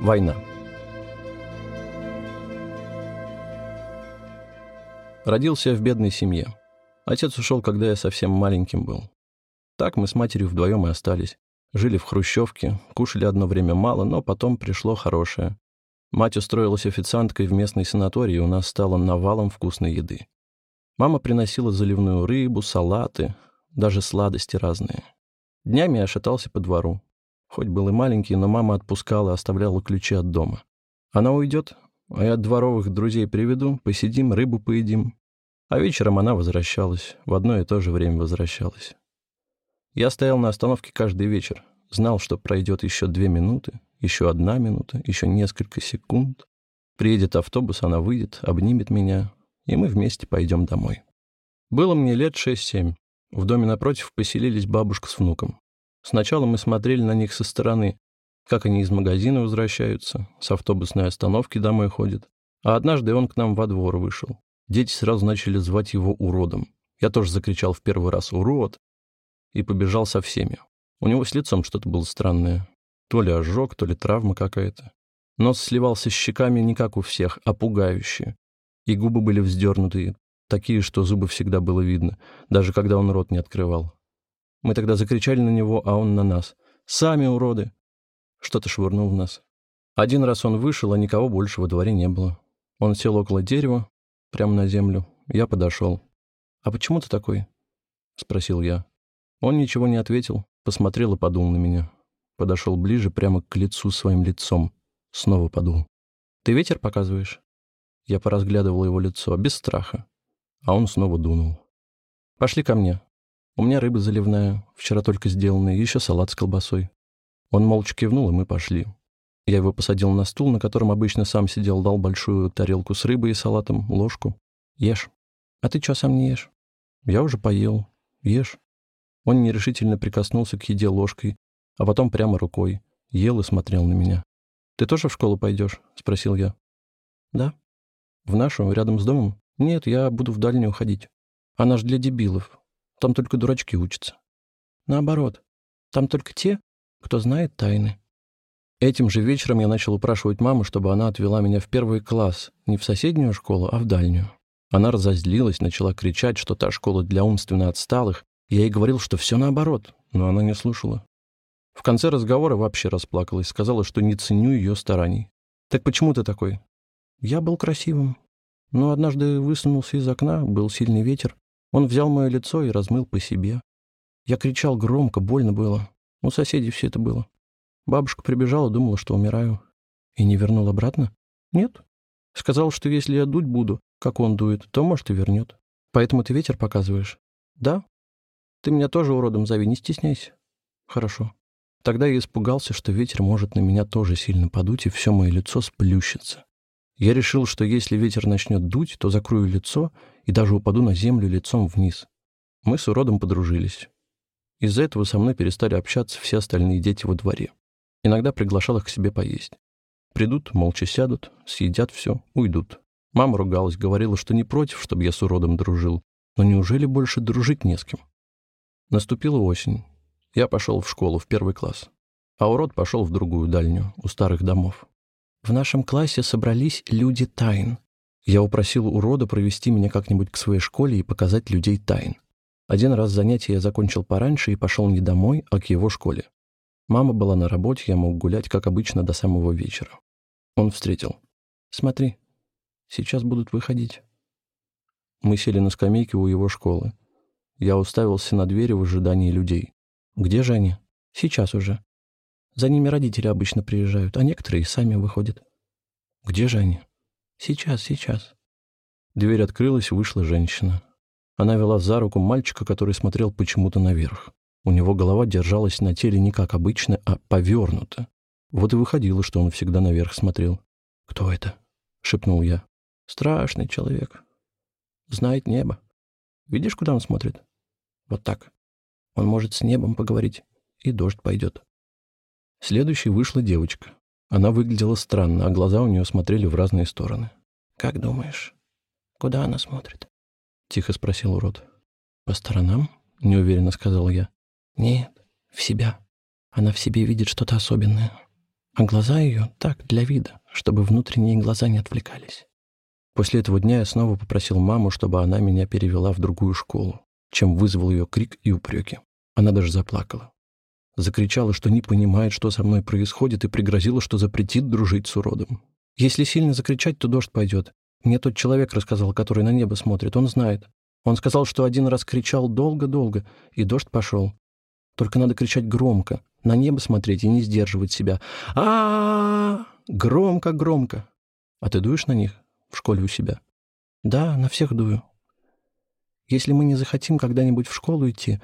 Война. Родился я в бедной семье. Отец ушел, когда я совсем маленьким был. Так мы с матерью вдвоем и остались. Жили в хрущевке, кушали одно время мало, но потом пришло хорошее. Мать устроилась официанткой в местной санатории, и у нас стало навалом вкусной еды. Мама приносила заливную рыбу, салаты, даже сладости разные. Днями я шатался по двору. Хоть был и маленький, но мама отпускала, оставляла ключи от дома. Она уйдет, а я дворовых друзей приведу, посидим, рыбу поедим. А вечером она возвращалась, в одно и то же время возвращалась. Я стоял на остановке каждый вечер, знал, что пройдет еще две минуты, еще одна минута, еще несколько секунд. Приедет автобус, она выйдет, обнимет меня, и мы вместе пойдем домой. Было мне лет шесть-семь. В доме напротив поселились бабушка с внуком. Сначала мы смотрели на них со стороны, как они из магазина возвращаются, с автобусной остановки домой ходят. А однажды он к нам во двор вышел. Дети сразу начали звать его уродом. Я тоже закричал в первый раз «Урод!» и побежал со всеми. У него с лицом что-то было странное. То ли ожог, то ли травма какая-то. Нос сливался с щеками не как у всех, а пугающе. И губы были вздернутые, такие, что зубы всегда было видно, даже когда он рот не открывал. Мы тогда закричали на него, а он на нас. «Сами уроды!» Что-то швырнул в нас. Один раз он вышел, а никого больше во дворе не было. Он сел около дерева, прямо на землю. Я подошел. «А почему ты такой?» — спросил я. Он ничего не ответил, посмотрел и подул на меня. Подошел ближе, прямо к лицу своим лицом. Снова подул. «Ты ветер показываешь?» Я поразглядывал его лицо, без страха. А он снова дунул. «Пошли ко мне. У меня рыба заливная, вчера только сделанная, еще салат с колбасой». Он молча кивнул, и мы пошли. Я его посадил на стул, на котором обычно сам сидел, дал большую тарелку с рыбой и салатом, ложку. «Ешь». «А ты что, сам не ешь?» «Я уже поел. Ешь». Он нерешительно прикоснулся к еде ложкой, а потом прямо рукой. Ел и смотрел на меня. «Ты тоже в школу пойдешь?» — спросил я. «Да». «В нашу, рядом с домом?» «Нет, я буду в дальнюю ходить. Она ж для дебилов. Там только дурачки учатся». «Наоборот. Там только те, кто знает тайны». Этим же вечером я начал упрашивать маму, чтобы она отвела меня в первый класс, не в соседнюю школу, а в дальнюю. Она разозлилась, начала кричать, что та школа для умственно отсталых, я ей говорил, что все наоборот, но она не слушала. В конце разговора вообще расплакалась, сказала, что не ценю ее стараний. «Так почему ты такой?» «Я был красивым. Но однажды высунулся из окна, был сильный ветер. Он взял мое лицо и размыл по себе. Я кричал громко, больно было. У соседей все это было. Бабушка прибежала, думала, что умираю. И не вернул обратно? Нет. Сказал, что если я дуть буду, как он дует, то, может, и вернет. Поэтому ты ветер показываешь? Да, ты меня тоже уродом зови, не стесняйся. Хорошо. Тогда я испугался, что ветер может на меня тоже сильно подуть, и все мое лицо сплющится. Я решил, что если ветер начнет дуть, то закрою лицо и даже упаду на землю лицом вниз. Мы с уродом подружились. Из-за этого со мной перестали общаться все остальные дети во дворе. Иногда приглашал их к себе поесть. Придут, молча сядут, съедят все, уйдут. Мама ругалась, говорила, что не против, чтобы я с уродом дружил. Но неужели больше дружить не с кем? Наступила осень. Я пошел в школу, в первый класс. А урод пошел в другую дальнюю, у старых домов. В нашем классе собрались люди тайн. Я упросил урода провести меня как-нибудь к своей школе и показать людей тайн. Один раз занятие я закончил пораньше и пошел не домой, а к его школе. Мама была на работе, я мог гулять, как обычно, до самого вечера. Он встретил. «Смотри, сейчас будут выходить». Мы сели на скамейке у его школы. Я уставился на двери в ожидании людей. «Где же они?» «Сейчас уже. За ними родители обычно приезжают, а некоторые сами выходят». «Где же они?» «Сейчас, сейчас». Дверь открылась, вышла женщина. Она вела за руку мальчика, который смотрел почему-то наверх. У него голова держалась на теле не как обычно, а повернута. Вот и выходило, что он всегда наверх смотрел. «Кто это?» — шепнул я. «Страшный человек. Знает небо. Видишь, куда он смотрит? Вот так. Он может с небом поговорить, и дождь пойдет. Следующей вышла девочка. Она выглядела странно, а глаза у нее смотрели в разные стороны. «Как думаешь, куда она смотрит?» — тихо спросил урод. «По сторонам?» — неуверенно сказал я. «Нет, в себя. Она в себе видит что-то особенное. А глаза ее так, для вида, чтобы внутренние глаза не отвлекались. После этого дня я снова попросил маму, чтобы она меня перевела в другую школу, чем вызвал ее крик и упреки. Она даже заплакала. Закричала, что не понимает, что со мной происходит, и пригрозила, что запретит дружить с уродом. Если сильно закричать, то дождь пойдет. Мне тот человек рассказал, который на небо смотрит, он знает. Он сказал, что один раз кричал долго-долго, и дождь пошел. Только надо кричать громко, на небо смотреть и не сдерживать себя. а Громко-громко. А ты дуешь на них в школе у себя? Да, на всех дую. Если мы не захотим когда-нибудь в школу идти,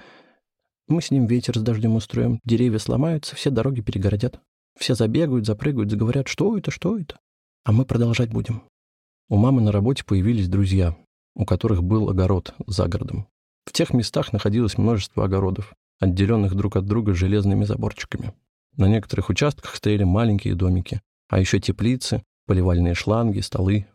мы с ним ветер с дождем устроим, деревья сломаются, все дороги перегородят. Все забегают, запрыгают, заговорят, что это, что это. А мы продолжать будем. У мамы на работе появились друзья, у которых был огород за городом. В тех местах находилось множество огородов, отделенных друг от друга железными заборчиками. На некоторых участках стояли маленькие домики, а еще теплицы, поливальные шланги, столы.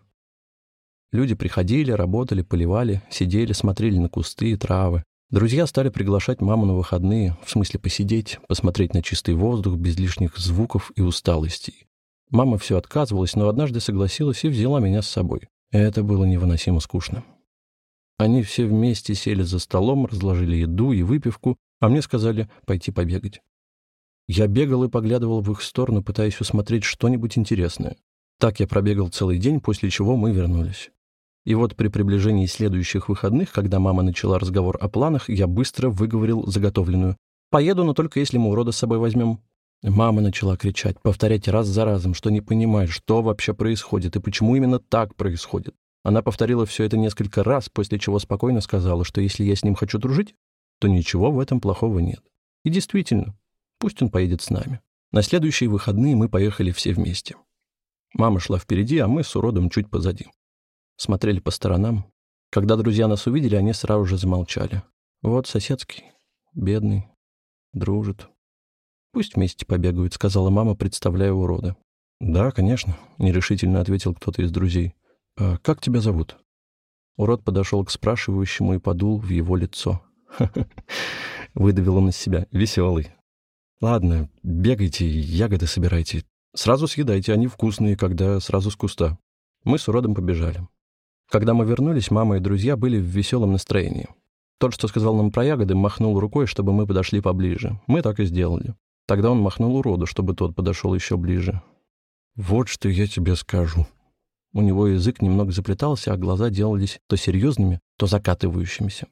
Люди приходили, работали, поливали, сидели, смотрели на кусты и травы. Друзья стали приглашать маму на выходные, в смысле посидеть, посмотреть на чистый воздух без лишних звуков и усталостей. Мама все отказывалась, но однажды согласилась и взяла меня с собой. Это было невыносимо скучно. Они все вместе сели за столом, разложили еду и выпивку, а мне сказали пойти побегать. Я бегал и поглядывал в их сторону, пытаясь усмотреть что-нибудь интересное. Так я пробегал целый день, после чего мы вернулись. И вот при приближении следующих выходных, когда мама начала разговор о планах, я быстро выговорил заготовленную. «Поеду, но только если мы урода с собой возьмем». Мама начала кричать, повторять раз за разом, что не понимает, что вообще происходит и почему именно так происходит. Она повторила все это несколько раз, после чего спокойно сказала, что если я с ним хочу дружить, то ничего в этом плохого нет. И действительно, пусть он поедет с нами. На следующие выходные мы поехали все вместе. Мама шла впереди, а мы с уродом чуть позади. Смотрели по сторонам. Когда друзья нас увидели, они сразу же замолчали. Вот соседский, бедный, дружит. «Пусть вместе побегают», — сказала мама, представляя урода. «Да, конечно», — нерешительно ответил кто-то из друзей. «А как тебя зовут?» Урод подошел к спрашивающему и подул в его лицо. выдавил он из себя. «Веселый». «Ладно, бегайте, ягоды собирайте. Сразу съедайте, они вкусные, когда сразу с куста». Мы с уродом побежали. Когда мы вернулись, мама и друзья были в веселом настроении. Тот, что сказал нам про ягоды, махнул рукой, чтобы мы подошли поближе. Мы так и сделали. Тогда он махнул уроду, чтобы тот подошел еще ближе. «Вот что я тебе скажу». У него язык немного заплетался, а глаза делались то серьезными, то закатывающимися.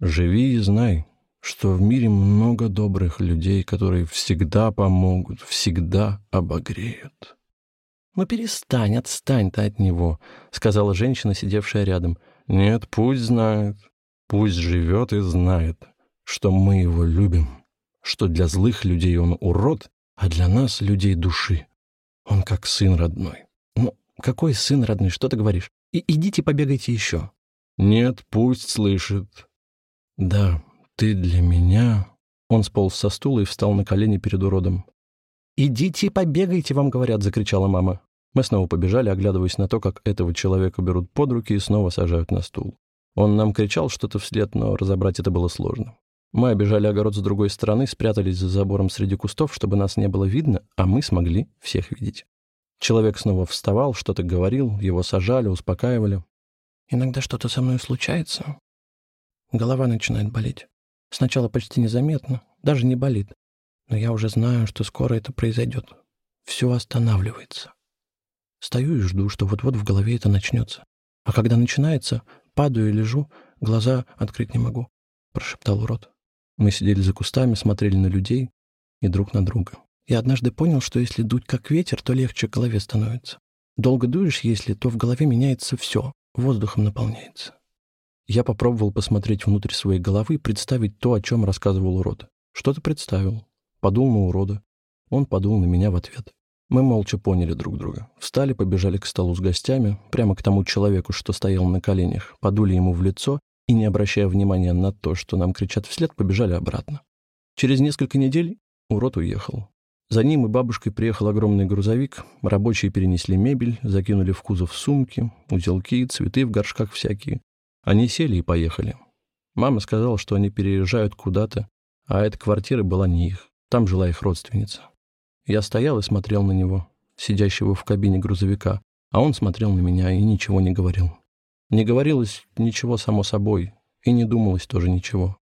«Живи и знай, что в мире много добрых людей, которые всегда помогут, всегда обогреют». «Ну перестань, отстань ты от него», — сказала женщина, сидевшая рядом. «Нет, пусть знает, пусть живет и знает, что мы его любим» что для злых людей он урод, а для нас, людей души, он как сын родной. Ну, какой сын родной, что ты говоришь? И идите побегайте еще. Нет, пусть слышит. Да, ты для меня... Он сполз со стула и встал на колени перед уродом. «Идите побегайте, вам говорят», — закричала мама. Мы снова побежали, оглядываясь на то, как этого человека берут под руки и снова сажают на стул. Он нам кричал что-то вслед, но разобрать это было сложно. Мы обижали огород с другой стороны, спрятались за забором среди кустов, чтобы нас не было видно, а мы смогли всех видеть. Человек снова вставал, что-то говорил, его сажали, успокаивали. «Иногда что-то со мной случается. Голова начинает болеть. Сначала почти незаметно, даже не болит. Но я уже знаю, что скоро это произойдет. Все останавливается. Стою и жду, что вот-вот в голове это начнется. А когда начинается, падаю и лежу, глаза открыть не могу», — прошептал урод. Мы сидели за кустами, смотрели на людей и друг на друга. Я однажды понял, что если дуть как ветер, то легче голове становится. Долго дуешь, если, то в голове меняется все, воздухом наполняется. Я попробовал посмотреть внутрь своей головы и представить то, о чем рассказывал урод. Что-то представил. Подул на урода. Он подул на меня в ответ. Мы молча поняли друг друга. Встали, побежали к столу с гостями, прямо к тому человеку, что стоял на коленях, подули ему в лицо и, не обращая внимания на то, что нам кричат вслед, побежали обратно. Через несколько недель урод уехал. За ним и бабушкой приехал огромный грузовик, рабочие перенесли мебель, закинули в кузов сумки, узелки, цветы в горшках всякие. Они сели и поехали. Мама сказала, что они переезжают куда-то, а эта квартира была не их. Там жила их родственница. Я стоял и смотрел на него, сидящего в кабине грузовика, а он смотрел на меня и ничего не говорил. Не говорилось ничего само собой, и не думалось тоже ничего.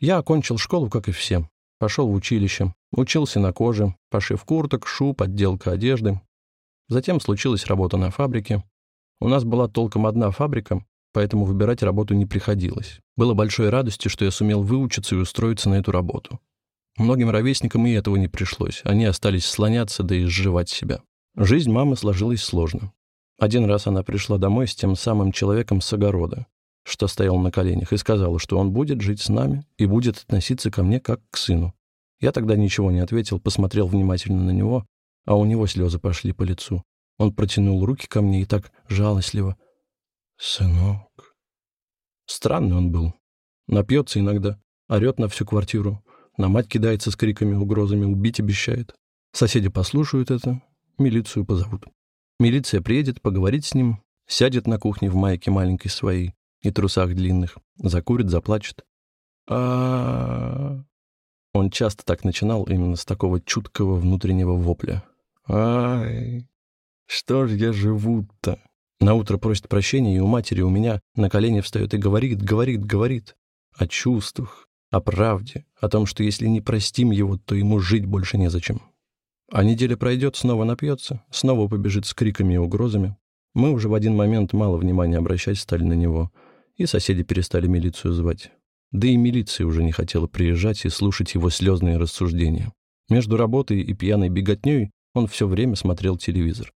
Я окончил школу, как и все. Пошел в училище, учился на коже, пошив курток, шуб, отделка одежды. Затем случилась работа на фабрике. У нас была толком одна фабрика, поэтому выбирать работу не приходилось. Было большой радостью, что я сумел выучиться и устроиться на эту работу. Многим ровесникам и этого не пришлось. Они остались слоняться да и сживать себя. Жизнь мамы сложилась сложно. Один раз она пришла домой с тем самым человеком с огорода, что стоял на коленях, и сказала, что он будет жить с нами и будет относиться ко мне как к сыну. Я тогда ничего не ответил, посмотрел внимательно на него, а у него слезы пошли по лицу. Он протянул руки ко мне и так жалостливо. «Сынок». Странный он был. Напьется иногда, орет на всю квартиру, на мать кидается с криками, угрозами, убить обещает. Соседи послушают это, милицию позовут. Милиция приедет поговорить с ним, сядет на кухне в майке маленькой своей и трусах длинных, закурит, заплачет. а Он часто так начинал, именно с такого чуткого внутреннего вопля. «Ай, что ж я живу-то?» На утро просит прощения, и у матери у меня на колени встает и говорит, говорит, говорит о чувствах, о правде, о том, что если не простим его, то ему жить больше незачем. А неделя пройдет, снова напьется, снова побежит с криками и угрозами. Мы уже в один момент мало внимания обращать стали на него, и соседи перестали милицию звать. Да и милиция уже не хотела приезжать и слушать его слезные рассуждения. Между работой и пьяной беготней он все время смотрел телевизор.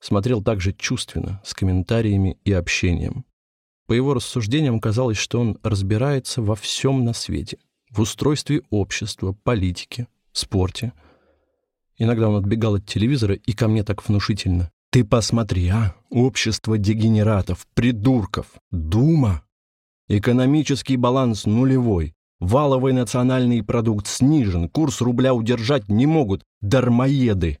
Смотрел также чувственно, с комментариями и общением. По его рассуждениям казалось, что он разбирается во всем на свете. В устройстве общества, политике, спорте — Иногда он отбегал от телевизора и ко мне так внушительно. «Ты посмотри, а! Общество дегенератов, придурков, Дума! Экономический баланс нулевой, валовый национальный продукт снижен, курс рубля удержать не могут, дармоеды!»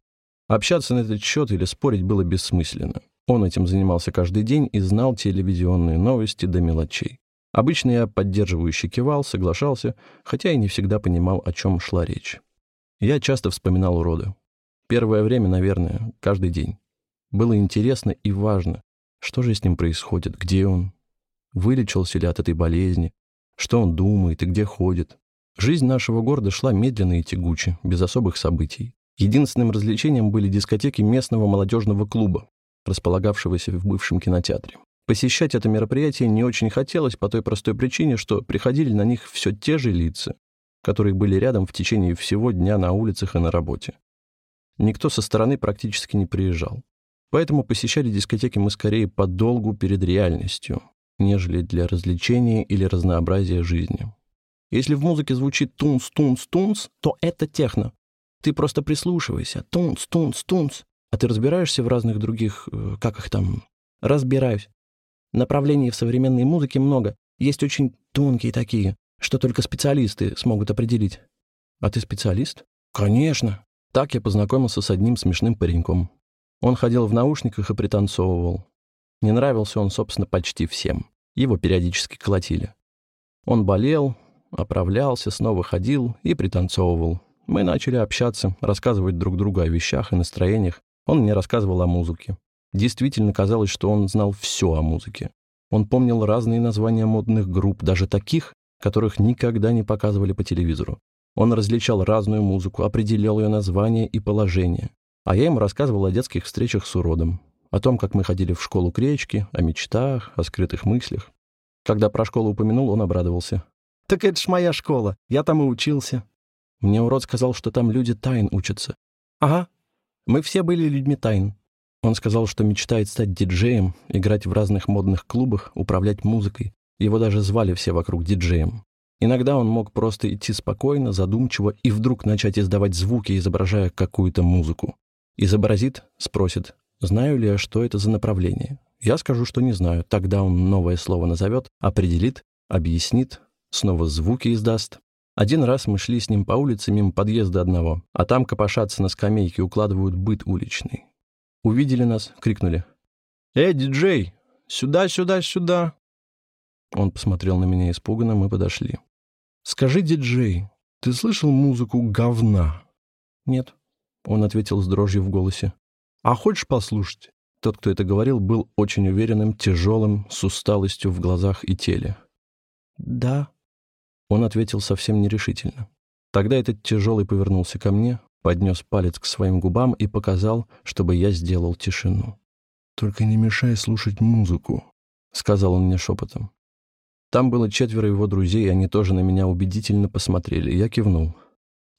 Общаться на этот счет или спорить было бессмысленно. Он этим занимался каждый день и знал телевизионные новости до мелочей. Обычно я поддерживающе кивал, соглашался, хотя и не всегда понимал, о чем шла речь. Я часто вспоминал урода. Первое время, наверное, каждый день. Было интересно и важно, что же с ним происходит, где он, вылечился ли от этой болезни, что он думает и где ходит. Жизнь нашего города шла медленно и тягуче, без особых событий. Единственным развлечением были дискотеки местного молодежного клуба, располагавшегося в бывшем кинотеатре. Посещать это мероприятие не очень хотелось по той простой причине, что приходили на них все те же лица, которые были рядом в течение всего дня на улицах и на работе. Никто со стороны практически не приезжал. Поэтому посещали дискотеки мы скорее по долгу перед реальностью, нежели для развлечения или разнообразия жизни. Если в музыке звучит тунс-тунс-тунс, то это техно. Ты просто прислушивайся. Тунс-тунс-тунс. А ты разбираешься в разных других, э, как их там? Разбираюсь. Направлений в современной музыке много. Есть очень тонкие такие что только специалисты смогут определить. А ты специалист? Конечно. Так я познакомился с одним смешным пареньком. Он ходил в наушниках и пританцовывал. Не нравился он, собственно, почти всем. Его периодически колотили. Он болел, оправлялся, снова ходил и пританцовывал. Мы начали общаться, рассказывать друг другу о вещах и настроениях. Он мне рассказывал о музыке. Действительно казалось, что он знал все о музыке. Он помнил разные названия модных групп, даже таких, которых никогда не показывали по телевизору. Он различал разную музыку, определял ее название и положение. А я ему рассказывал о детских встречах с уродом, о том, как мы ходили в школу к речке, о мечтах, о скрытых мыслях. Когда про школу упомянул, он обрадовался. «Так это ж моя школа, я там и учился». Мне урод сказал, что там люди тайн учатся. «Ага, мы все были людьми тайн». Он сказал, что мечтает стать диджеем, играть в разных модных клубах, управлять музыкой. Его даже звали все вокруг диджеем. Иногда он мог просто идти спокойно, задумчиво и вдруг начать издавать звуки, изображая какую-то музыку. Изобразит, спросит, знаю ли я, что это за направление. Я скажу, что не знаю. Тогда он новое слово назовет, определит, объяснит, снова звуки издаст. Один раз мы шли с ним по улице мимо подъезда одного, а там копошатся на скамейке, укладывают быт уличный. Увидели нас, крикнули. «Эй, диджей! Сюда, сюда, сюда!» Он посмотрел на меня испуганно, мы подошли. «Скажи, диджей, ты слышал музыку говна?» «Нет». Он ответил с дрожью в голосе. «А хочешь послушать?» Тот, кто это говорил, был очень уверенным, тяжелым, с усталостью в глазах и теле. «Да». Он ответил совсем нерешительно. Тогда этот тяжелый повернулся ко мне, поднес палец к своим губам и показал, чтобы я сделал тишину. «Только не мешай слушать музыку», — сказал он мне шепотом. Там было четверо его друзей, и они тоже на меня убедительно посмотрели. Я кивнул.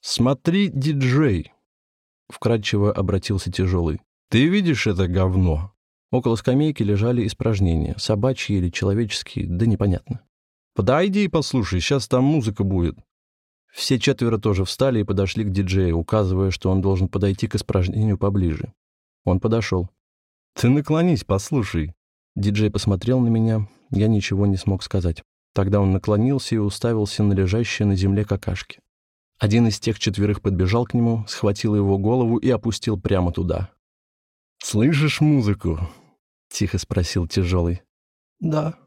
«Смотри, диджей!» Вкратчиво обратился тяжелый. «Ты видишь это говно?» Около скамейки лежали испражнения, собачьи или человеческие, да непонятно. «Подойди и послушай, сейчас там музыка будет». Все четверо тоже встали и подошли к диджею, указывая, что он должен подойти к испражнению поближе. Он подошел. «Ты наклонись, послушай». Диджей посмотрел на меня, я ничего не смог сказать. Тогда он наклонился и уставился на лежащие на земле какашки. Один из тех четверых подбежал к нему, схватил его голову и опустил прямо туда. «Слышишь музыку?» — тихо спросил тяжелый. «Да», —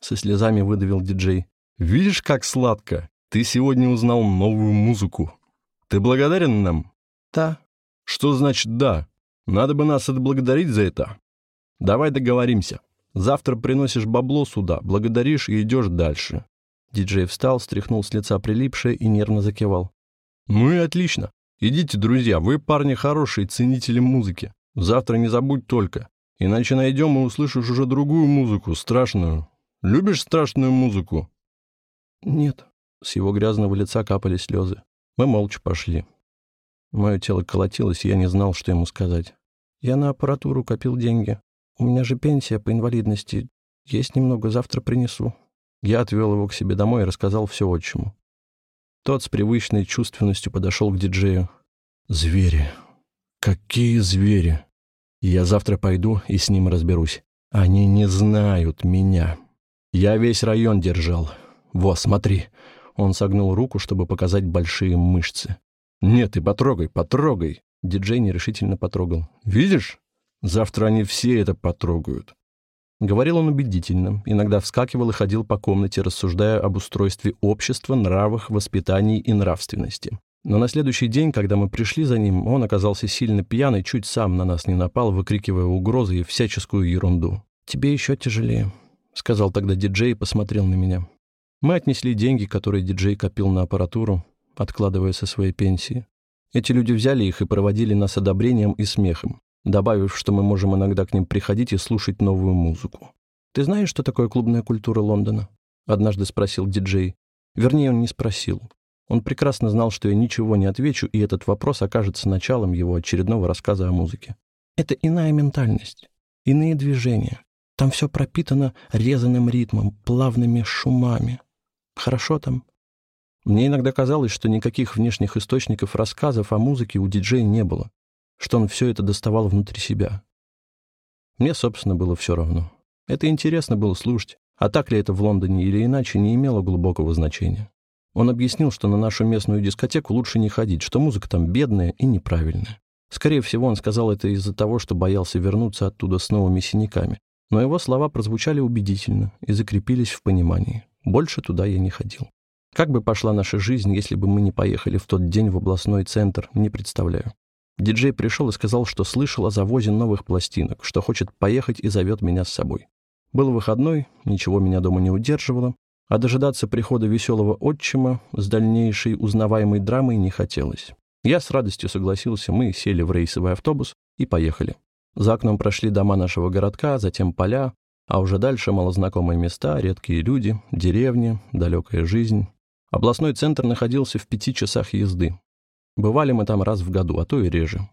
со слезами выдавил диджей. «Видишь, как сладко? Ты сегодня узнал новую музыку. Ты благодарен нам?» «Да». «Что значит «да»? Надо бы нас отблагодарить за это. Давай договоримся. Завтра приносишь бабло сюда, благодаришь и идешь дальше. Диджей встал, стряхнул с лица прилипшее и нервно закивал. «Ну и отлично. Идите, друзья, вы парни хорошие, ценители музыки. Завтра не забудь только. Иначе найдем и услышишь уже другую музыку, страшную. Любишь страшную музыку?» «Нет». С его грязного лица капали слезы. Мы молча пошли. Мое тело колотилось, и я не знал, что ему сказать. Я на аппаратуру копил деньги. У меня же пенсия по инвалидности. Есть немного, завтра принесу. Я отвел его к себе домой и рассказал все отчиму. Тот с привычной чувственностью подошел к диджею. «Звери! Какие звери! Я завтра пойду и с ним разберусь. Они не знают меня. Я весь район держал. Во, смотри!» Он согнул руку, чтобы показать большие мышцы. «Нет, ты потрогай, потрогай!» Диджей нерешительно потрогал. «Видишь? Завтра они все это потрогают. Говорил он убедительно, иногда вскакивал и ходил по комнате, рассуждая об устройстве общества, нравах, воспитании и нравственности. Но на следующий день, когда мы пришли за ним, он оказался сильно пьяный, чуть сам на нас не напал, выкрикивая угрозы и всяческую ерунду. «Тебе еще тяжелее», — сказал тогда диджей и посмотрел на меня. Мы отнесли деньги, которые диджей копил на аппаратуру, откладывая со своей пенсии. Эти люди взяли их и проводили нас одобрением и смехом добавив, что мы можем иногда к ним приходить и слушать новую музыку. «Ты знаешь, что такое клубная культура Лондона?» — однажды спросил диджей. Вернее, он не спросил. Он прекрасно знал, что я ничего не отвечу, и этот вопрос окажется началом его очередного рассказа о музыке. Это иная ментальность, иные движения. Там все пропитано резаным ритмом, плавными шумами. Хорошо там? Мне иногда казалось, что никаких внешних источников рассказов о музыке у диджея не было что он все это доставал внутри себя. Мне, собственно, было все равно. Это интересно было слушать, а так ли это в Лондоне или иначе, не имело глубокого значения. Он объяснил, что на нашу местную дискотеку лучше не ходить, что музыка там бедная и неправильная. Скорее всего, он сказал это из-за того, что боялся вернуться оттуда с новыми синяками. Но его слова прозвучали убедительно и закрепились в понимании. Больше туда я не ходил. Как бы пошла наша жизнь, если бы мы не поехали в тот день в областной центр, не представляю. Диджей пришел и сказал, что слышал о завозе новых пластинок, что хочет поехать и зовет меня с собой. Был выходной, ничего меня дома не удерживало, а дожидаться прихода веселого отчима с дальнейшей узнаваемой драмой не хотелось. Я с радостью согласился, мы сели в рейсовый автобус и поехали. За окном прошли дома нашего городка, затем поля, а уже дальше малознакомые места, редкие люди, деревни, далекая жизнь. Областной центр находился в пяти часах езды. Бывали мы там раз в году, а то и реже.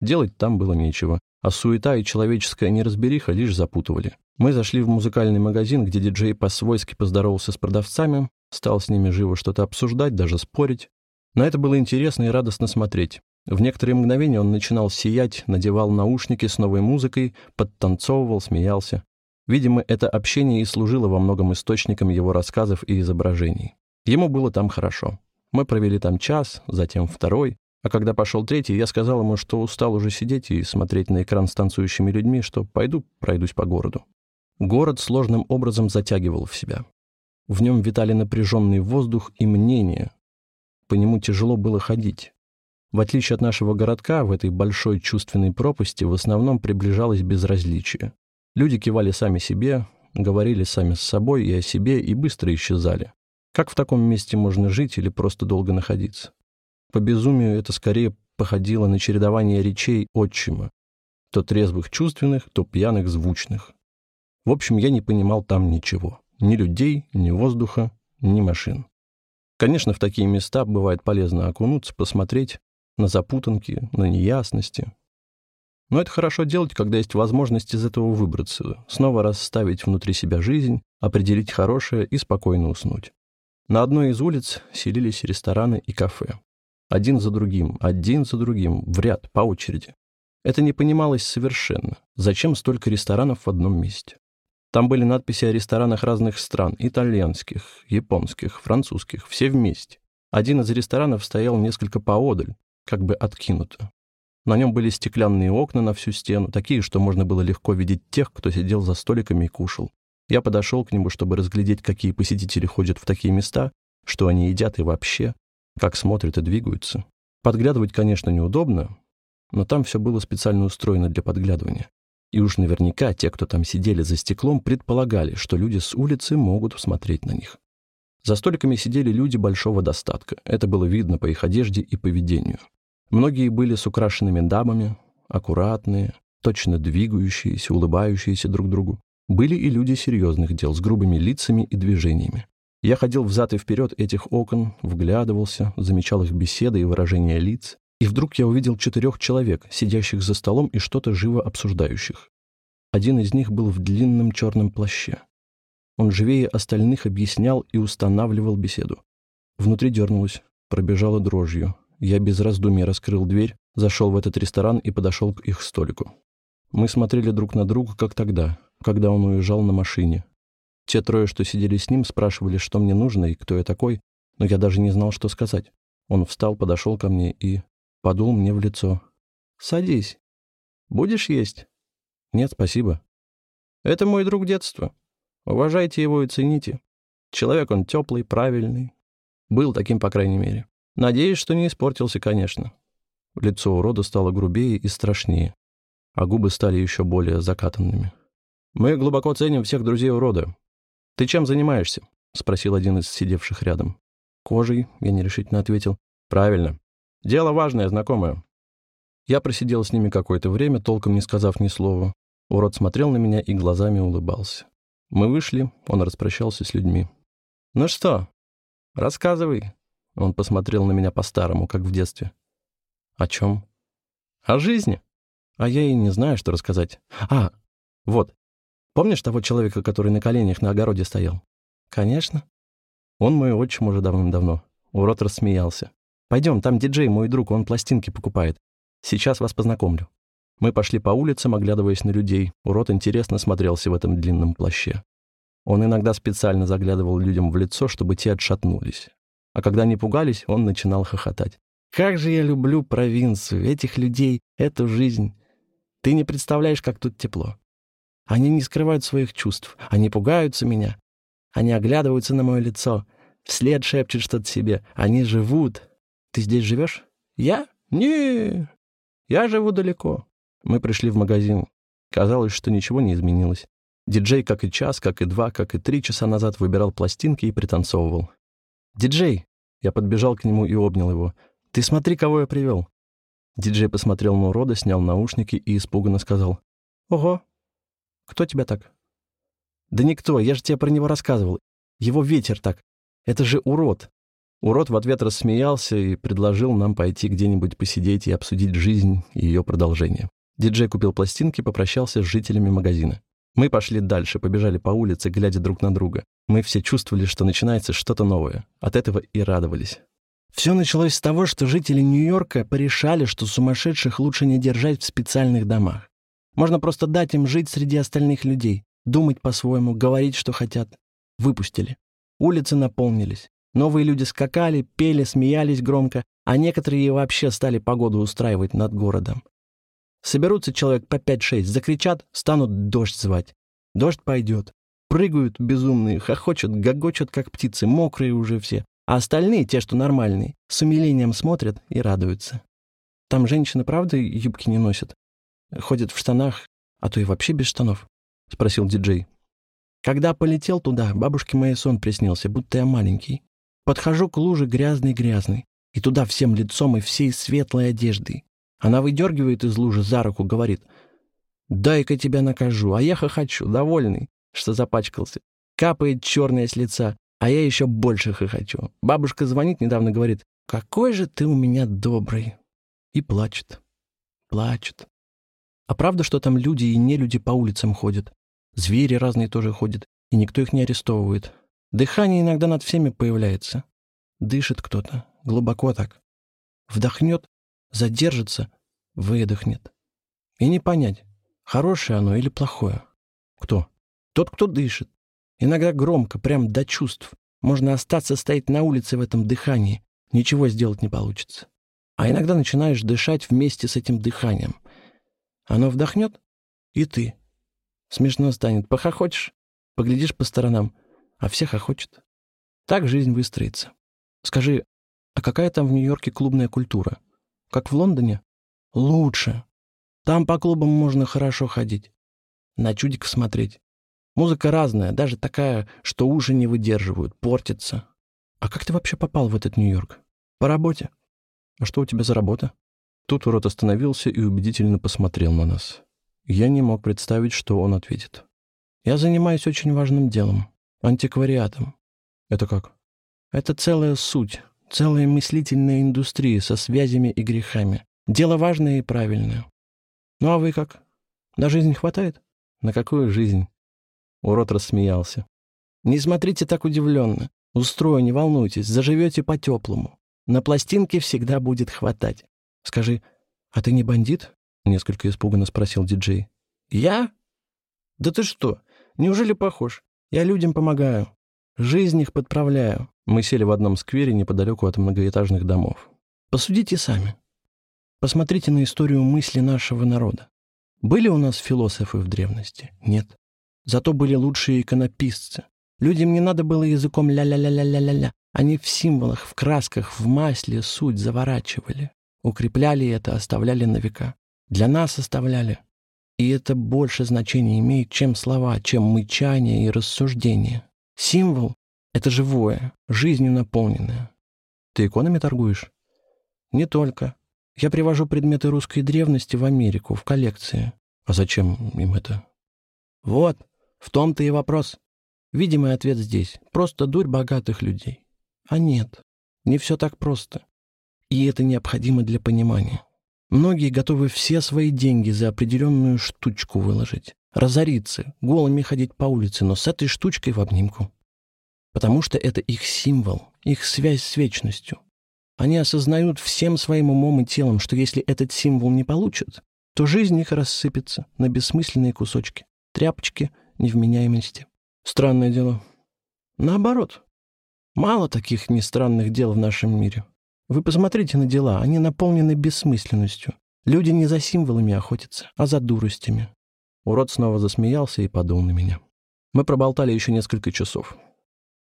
Делать там было нечего, а суета и человеческая неразбериха лишь запутывали. Мы зашли в музыкальный магазин, где диджей по-свойски поздоровался с продавцами, стал с ними живо что-то обсуждать, даже спорить. На это было интересно и радостно смотреть. В некоторые мгновения он начинал сиять, надевал наушники с новой музыкой, подтанцовывал, смеялся. Видимо, это общение и служило во многом источником его рассказов и изображений. Ему было там хорошо. Мы провели там час, затем второй, а когда пошел третий, я сказал ему, что устал уже сидеть и смотреть на экран с танцующими людьми, что пойду пройдусь по городу. Город сложным образом затягивал в себя. В нем витали напряженный воздух и мнение. По нему тяжело было ходить. В отличие от нашего городка, в этой большой чувственной пропасти в основном приближалось безразличие. Люди кивали сами себе, говорили сами с собой и о себе и быстро исчезали. Как в таком месте можно жить или просто долго находиться? По безумию это скорее походило на чередование речей отчима. То трезвых чувственных, то пьяных звучных. В общем, я не понимал там ничего. Ни людей, ни воздуха, ни машин. Конечно, в такие места бывает полезно окунуться, посмотреть на запутанки, на неясности. Но это хорошо делать, когда есть возможность из этого выбраться, снова расставить внутри себя жизнь, определить хорошее и спокойно уснуть. На одной из улиц селились рестораны и кафе. Один за другим, один за другим, в ряд, по очереди. Это не понималось совершенно. Зачем столько ресторанов в одном месте? Там были надписи о ресторанах разных стран, итальянских, японских, французских, все вместе. Один из ресторанов стоял несколько поодаль, как бы откинуто. На нем были стеклянные окна на всю стену, такие, что можно было легко видеть тех, кто сидел за столиками и кушал. Я подошел к нему, чтобы разглядеть, какие посетители ходят в такие места, что они едят и вообще, как смотрят и двигаются. Подглядывать, конечно, неудобно, но там все было специально устроено для подглядывания. И уж наверняка те, кто там сидели за стеклом, предполагали, что люди с улицы могут смотреть на них. За столиками сидели люди большого достатка. Это было видно по их одежде и поведению. Многие были с украшенными дамами, аккуратные, точно двигающиеся, улыбающиеся друг другу. Были и люди серьезных дел, с грубыми лицами и движениями. Я ходил взад и вперед этих окон, вглядывался, замечал их беседы и выражения лиц, и вдруг я увидел четырех человек, сидящих за столом и что-то живо обсуждающих. Один из них был в длинном черном плаще. Он живее остальных объяснял и устанавливал беседу. Внутри дернулось, пробежало дрожью. Я без раздумий раскрыл дверь, зашел в этот ресторан и подошел к их столику. Мы смотрели друг на друга, как тогда, когда он уезжал на машине. Те трое, что сидели с ним, спрашивали, что мне нужно и кто я такой, но я даже не знал, что сказать. Он встал, подошел ко мне и подул мне в лицо. «Садись. Будешь есть?» «Нет, спасибо». «Это мой друг детства. Уважайте его и цените. Человек он теплый, правильный. Был таким, по крайней мере. Надеюсь, что не испортился, конечно». Лицо урода стало грубее и страшнее, а губы стали еще более закатанными. Мы глубоко ценим всех друзей урода. Ты чем занимаешься? Спросил один из сидевших рядом. Кожей, я нерешительно ответил. Правильно. Дело важное, знакомое. Я просидел с ними какое-то время, толком не сказав ни слова. Урод смотрел на меня и глазами улыбался. Мы вышли, он распрощался с людьми. «Ну что, рассказывай». Он посмотрел на меня по-старому, как в детстве. «О чем?» «О жизни». А я и не знаю, что рассказать. А, вот, Помнишь того человека, который на коленях на огороде стоял? Конечно. Он мой отчим уже давным-давно. Урод рассмеялся. Пойдем, там диджей, мой друг, он пластинки покупает. Сейчас вас познакомлю. Мы пошли по улицам, оглядываясь на людей. Урод интересно смотрелся в этом длинном плаще. Он иногда специально заглядывал людям в лицо, чтобы те отшатнулись. А когда они пугались, он начинал хохотать. «Как же я люблю провинцию, этих людей, эту жизнь. Ты не представляешь, как тут тепло. Они не скрывают своих чувств. Они пугаются меня. Они оглядываются на мое лицо. Вслед шепчут что-то себе. Они живут. Ты здесь живешь? Я? Не. Я живу далеко. Мы пришли в магазин. Казалось, что ничего не изменилось. Диджей, как и час, как и два, как и три часа назад, выбирал пластинки и пританцовывал. «Диджей!» Я подбежал к нему и обнял его. «Ты смотри, кого я привел!» Диджей посмотрел на урода, снял наушники и испуганно сказал. «Ого, кто тебя так? Да никто, я же тебе про него рассказывал. Его ветер так. Это же урод. Урод в ответ рассмеялся и предложил нам пойти где-нибудь посидеть и обсудить жизнь и ее продолжение. Диджей купил пластинки, попрощался с жителями магазина. Мы пошли дальше, побежали по улице, глядя друг на друга. Мы все чувствовали, что начинается что-то новое. От этого и радовались. Все началось с того, что жители Нью-Йорка порешали, что сумасшедших лучше не держать в специальных домах. Можно просто дать им жить среди остальных людей, думать по-своему, говорить, что хотят. Выпустили. Улицы наполнились. Новые люди скакали, пели, смеялись громко, а некоторые и вообще стали погоду устраивать над городом. Соберутся человек по 5-6, закричат, станут дождь звать. Дождь пойдет. Прыгают безумные, хохочут, гогочут, как птицы, мокрые уже все. А остальные, те, что нормальные, с умилением смотрят и радуются. Там женщины, правда, юбки не носят? Ходят в штанах, а то и вообще без штанов?» — спросил диджей. «Когда полетел туда, бабушке моей сон приснился, будто я маленький. Подхожу к луже грязный-грязный, и туда всем лицом и всей светлой одеждой. Она выдергивает из лужи за руку, говорит, «Дай-ка тебя накажу», а я хохочу, довольный, что запачкался. Капает черное с лица, а я еще больше хохочу. Бабушка звонит недавно, говорит, «Какой же ты у меня добрый!» И плачет. Плачет. А правда, что там люди и не люди по улицам ходят? Звери разные тоже ходят, и никто их не арестовывает. Дыхание иногда над всеми появляется. Дышит кто-то, глубоко так. Вдохнет, задержится, выдохнет. И не понять, хорошее оно или плохое. Кто? Тот, кто дышит. Иногда громко, прям до чувств. Можно остаться стоять на улице в этом дыхании. Ничего сделать не получится. А иногда начинаешь дышать вместе с этим дыханием. Оно вдохнет, и ты. Смешно станет. Похохочешь, поглядишь по сторонам, а все хохочут. Так жизнь выстроится. Скажи, а какая там в Нью-Йорке клубная культура? Как в Лондоне? Лучше. Там по клубам можно хорошо ходить. На чудиков смотреть. Музыка разная, даже такая, что уши не выдерживают, портится. А как ты вообще попал в этот Нью-Йорк? По работе. А что у тебя за работа? Тут урод остановился и убедительно посмотрел на нас. Я не мог представить, что он ответит. Я занимаюсь очень важным делом. Антиквариатом. Это как? Это целая суть, целая мыслительная индустрия со связями и грехами. Дело важное и правильное. Ну а вы как? На жизнь хватает? На какую жизнь? Урод рассмеялся. «Не смотрите так удивленно. Устрою, не волнуйтесь, заживете по-теплому. На пластинке всегда будет хватать. Скажи, а ты не бандит?» — несколько испуганно спросил диджей. «Я? Да ты что? Неужели похож? Я людям помогаю. Жизнь их подправляю». Мы сели в одном сквере неподалеку от многоэтажных домов. Посудите сами. Посмотрите на историю мысли нашего народа. Были у нас философы в древности? Нет. Зато были лучшие иконописцы. Людям не надо было языком ля-ля-ля-ля-ля-ля-ля. Они в символах, в красках, в масле суть заворачивали. Укрепляли это, оставляли на века. Для нас оставляли. И это больше значения имеет, чем слова, чем мычание и рассуждение. Символ — это живое, жизнью наполненное. Ты иконами торгуешь? Не только. Я привожу предметы русской древности в Америку, в коллекции. А зачем им это? Вот, в том-то и вопрос. Видимый ответ здесь. Просто дурь богатых людей. А нет, не все так просто. И это необходимо для понимания. Многие готовы все свои деньги за определенную штучку выложить. Разориться, голыми ходить по улице, но с этой штучкой в обнимку. Потому что это их символ, их связь с вечностью. Они осознают всем своим умом и телом, что если этот символ не получат, то жизнь их рассыпется на бессмысленные кусочки, тряпочки невменяемости. Странное дело. Наоборот. Мало таких нестранных дел в нашем мире. Вы посмотрите на дела, они наполнены бессмысленностью. Люди не за символами охотятся, а за дуростями. Урод снова засмеялся и подул на меня. Мы проболтали еще несколько часов.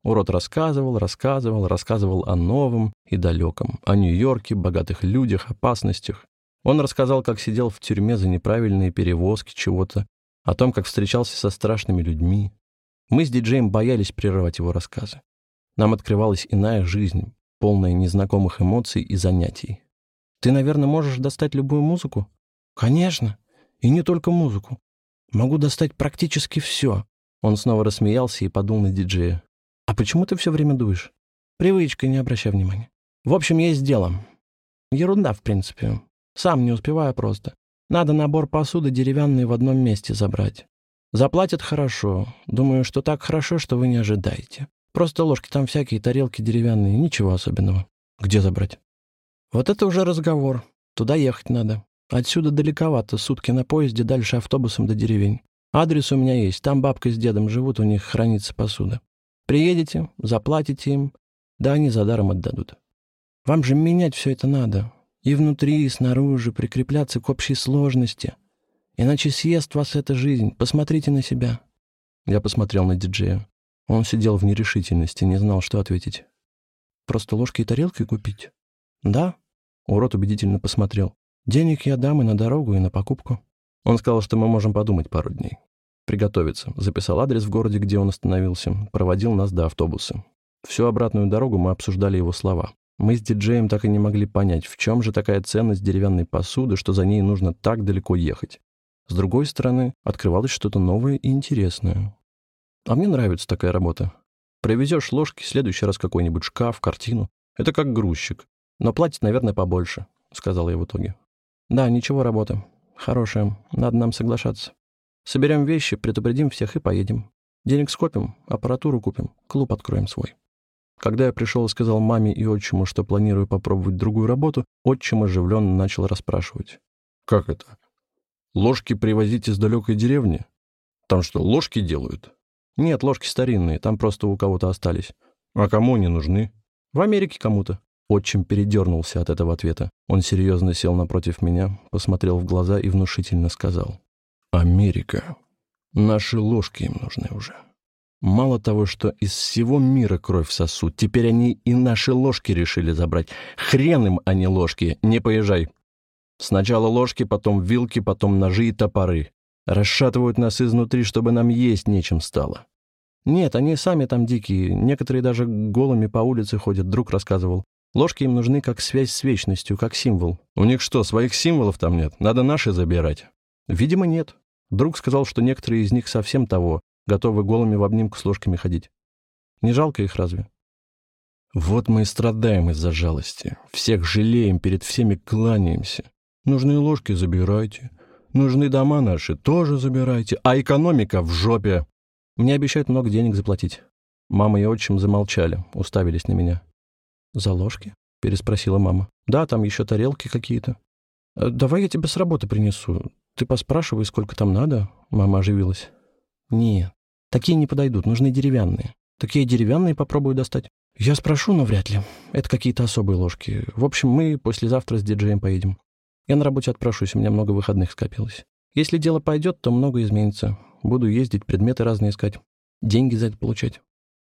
Урод рассказывал, рассказывал, рассказывал о новом и далеком, о Нью-Йорке, богатых людях, опасностях. Он рассказал, как сидел в тюрьме за неправильные перевозки чего-то, о том, как встречался со страшными людьми. Мы с диджеем боялись прерывать его рассказы. Нам открывалась иная жизнь, полная незнакомых эмоций и занятий. Ты, наверное, можешь достать любую музыку? Конечно. И не только музыку. Могу достать практически все. Он снова рассмеялся и подул на диджея. А почему ты все время дуешь? Привычка, не обращай внимания. В общем, есть дело. Ерунда, в принципе. Сам не успеваю просто. Надо набор посуды деревянный в одном месте забрать. Заплатят хорошо. Думаю, что так хорошо, что вы не ожидаете. Просто ложки там всякие, тарелки деревянные, ничего особенного. Где забрать? Вот это уже разговор. Туда ехать надо. Отсюда далековато, сутки на поезде, дальше автобусом до деревень. Адрес у меня есть, там бабка с дедом живут, у них хранится посуда. Приедете, заплатите им, да они за даром отдадут. Вам же менять все это надо. И внутри, и снаружи, прикрепляться к общей сложности. Иначе съест вас эта жизнь. Посмотрите на себя. Я посмотрел на диджея. Он сидел в нерешительности, не знал, что ответить. Просто ложкой и тарелкой купить? Да. Урод убедительно посмотрел. Денег я дам и на дорогу, и на покупку. Он сказал, что мы можем подумать пару дней. Приготовиться. Записал адрес в городе, где он остановился. Проводил нас до автобуса. Всю обратную дорогу мы обсуждали его слова. Мы с диджеем так и не могли понять, в чем же такая ценность деревянной посуды, что за ней нужно так далеко ехать. С другой стороны, открывалось что-то новое и интересное. А мне нравится такая работа. Привезешь ложки, следующий раз какой-нибудь шкаф, картину. Это как грузчик. Но платит, наверное, побольше, — сказал я в итоге. Да, ничего, работа. Хорошая. Надо нам соглашаться. Соберем вещи, предупредим всех и поедем. Денег скопим, аппаратуру купим, клуб откроем свой. Когда я пришел и сказал маме и отчиму, что планирую попробовать другую работу, отчим оживленно начал расспрашивать. «Как это? Ложки привозить из далекой деревни? Там что, ложки делают?» «Нет, ложки старинные, там просто у кого-то остались». «А кому они нужны?» «В Америке кому-то». Отчим передернулся от этого ответа. Он серьезно сел напротив меня, посмотрел в глаза и внушительно сказал. «Америка. Наши ложки им нужны уже». Мало того, что из всего мира кровь сосут, теперь они и наши ложки решили забрать. Хрен им, а не ложки, не поезжай. Сначала ложки, потом вилки, потом ножи и топоры. Расшатывают нас изнутри, чтобы нам есть нечем стало. Нет, они сами там дикие, некоторые даже голыми по улице ходят, друг рассказывал. Ложки им нужны как связь с вечностью, как символ. У них что, своих символов там нет? Надо наши забирать. Видимо, нет. Друг сказал, что некоторые из них совсем того, готовы голыми в обнимку с ложками ходить. Не жалко их разве? Вот мы и страдаем из-за жалости. Всех жалеем, перед всеми кланяемся. Нужные ложки забирайте. Нужны дома наши тоже забирайте. А экономика в жопе. Мне обещают много денег заплатить. Мама и отчим замолчали, уставились на меня. «За ложки?» — переспросила мама. «Да, там еще тарелки какие-то». «Э, «Давай я тебе с работы принесу. Ты поспрашивай, сколько там надо». Мама оживилась. «Нет, такие не подойдут, нужны деревянные. Такие деревянные попробую достать». «Я спрошу, но вряд ли. Это какие-то особые ложки. В общем, мы послезавтра с диджеем поедем. Я на работе отпрошусь, у меня много выходных скопилось. Если дело пойдет, то много изменится. Буду ездить, предметы разные искать. Деньги за это получать».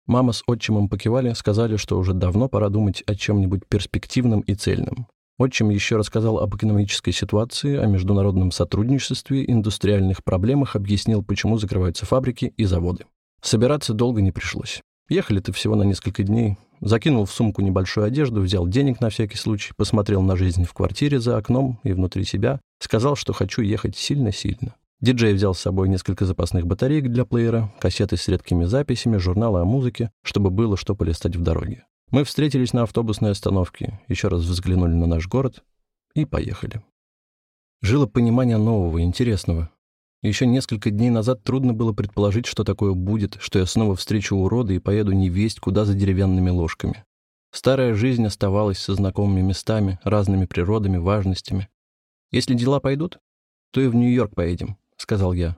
Мама с отчимом покивали, сказали, что уже давно пора думать о чем-нибудь перспективном и цельном. Отчим еще рассказал об экономической ситуации, о международном сотрудничестве, индустриальных проблемах, объяснил, почему закрываются фабрики и заводы. Собираться долго не пришлось. Ехали-то всего на несколько дней. Закинул в сумку небольшую одежду, взял денег на всякий случай, посмотрел на жизнь в квартире за окном и внутри себя. Сказал, что хочу ехать сильно-сильно. Диджей взял с собой несколько запасных батареек для плеера, кассеты с редкими записями, журналы о музыке, чтобы было что полистать в дороге. Мы встретились на автобусной остановке, еще раз взглянули на наш город и поехали. Жило понимание нового, интересного. Еще несколько дней назад трудно было предположить, что такое будет, что я снова встречу урода и поеду не весть куда за деревянными ложками. Старая жизнь оставалась со знакомыми местами, разными природами, важностями. Если дела пойдут, то и в Нью-Йорк поедем, — сказал я.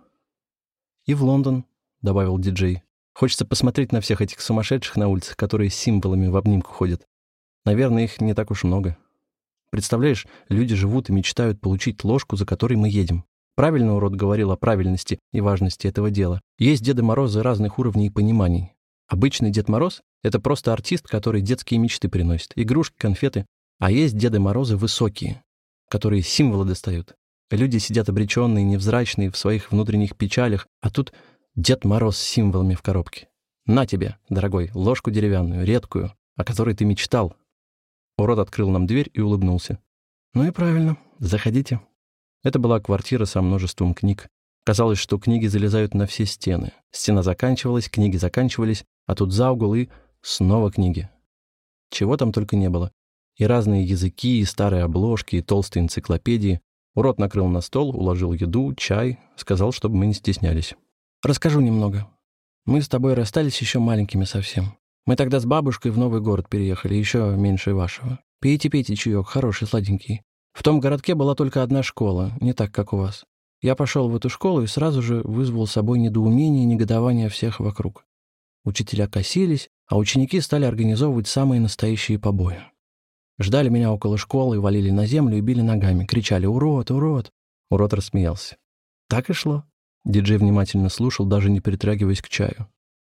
«И в Лондон», — добавил диджей. Хочется посмотреть на всех этих сумасшедших на улицах, которые с символами в обнимку ходят. Наверное, их не так уж много. Представляешь, люди живут и мечтают получить ложку, за которой мы едем. Правильно урод говорил о правильности и важности этого дела. Есть Деды Морозы разных уровней пониманий. Обычный Дед Мороз — это просто артист, который детские мечты приносит, игрушки, конфеты. А есть Деды Морозы высокие, которые символы достают. Люди сидят обреченные, невзрачные в своих внутренних печалях, а тут Дед Мороз с символами в коробке. На тебе, дорогой, ложку деревянную, редкую, о которой ты мечтал. Урод открыл нам дверь и улыбнулся. Ну и правильно, заходите. Это была квартира со множеством книг. Казалось, что книги залезают на все стены. Стена заканчивалась, книги заканчивались, а тут за угол и снова книги. Чего там только не было. И разные языки, и старые обложки, и толстые энциклопедии. Урод накрыл на стол, уложил еду, чай, сказал, чтобы мы не стеснялись. Расскажу немного. Мы с тобой расстались еще маленькими совсем. Мы тогда с бабушкой в новый город переехали, еще меньше вашего. Пейте, пейте чаек, хороший, сладенький. В том городке была только одна школа, не так, как у вас. Я пошел в эту школу и сразу же вызвал с собой недоумение и негодование всех вокруг. Учителя косились, а ученики стали организовывать самые настоящие побои. Ждали меня около школы, валили на землю и били ногами, кричали «Урод! Урод!». Урод рассмеялся. Так и шло. Диджей внимательно слушал, даже не притрагиваясь к чаю.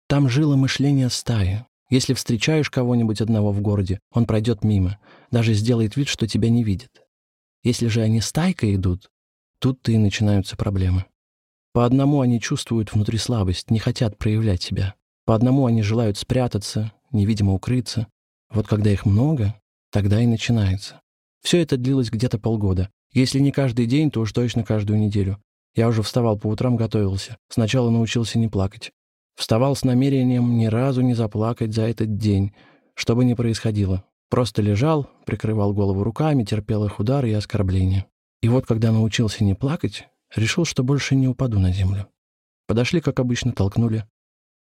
Там жило мышление стаи. Если встречаешь кого-нибудь одного в городе, он пройдет мимо, даже сделает вид, что тебя не видит. Если же они стайкой идут, тут-то и начинаются проблемы. По одному они чувствуют внутри слабость, не хотят проявлять себя. По одному они желают спрятаться, невидимо укрыться. Вот когда их много, тогда и начинается. Все это длилось где-то полгода. Если не каждый день, то уж точно каждую неделю. Я уже вставал по утрам, готовился. Сначала научился не плакать. Вставал с намерением ни разу не заплакать за этот день, что бы ни происходило. Просто лежал, прикрывал голову руками, терпел их удары и оскорбления. И вот, когда научился не плакать, решил, что больше не упаду на землю. Подошли, как обычно, толкнули.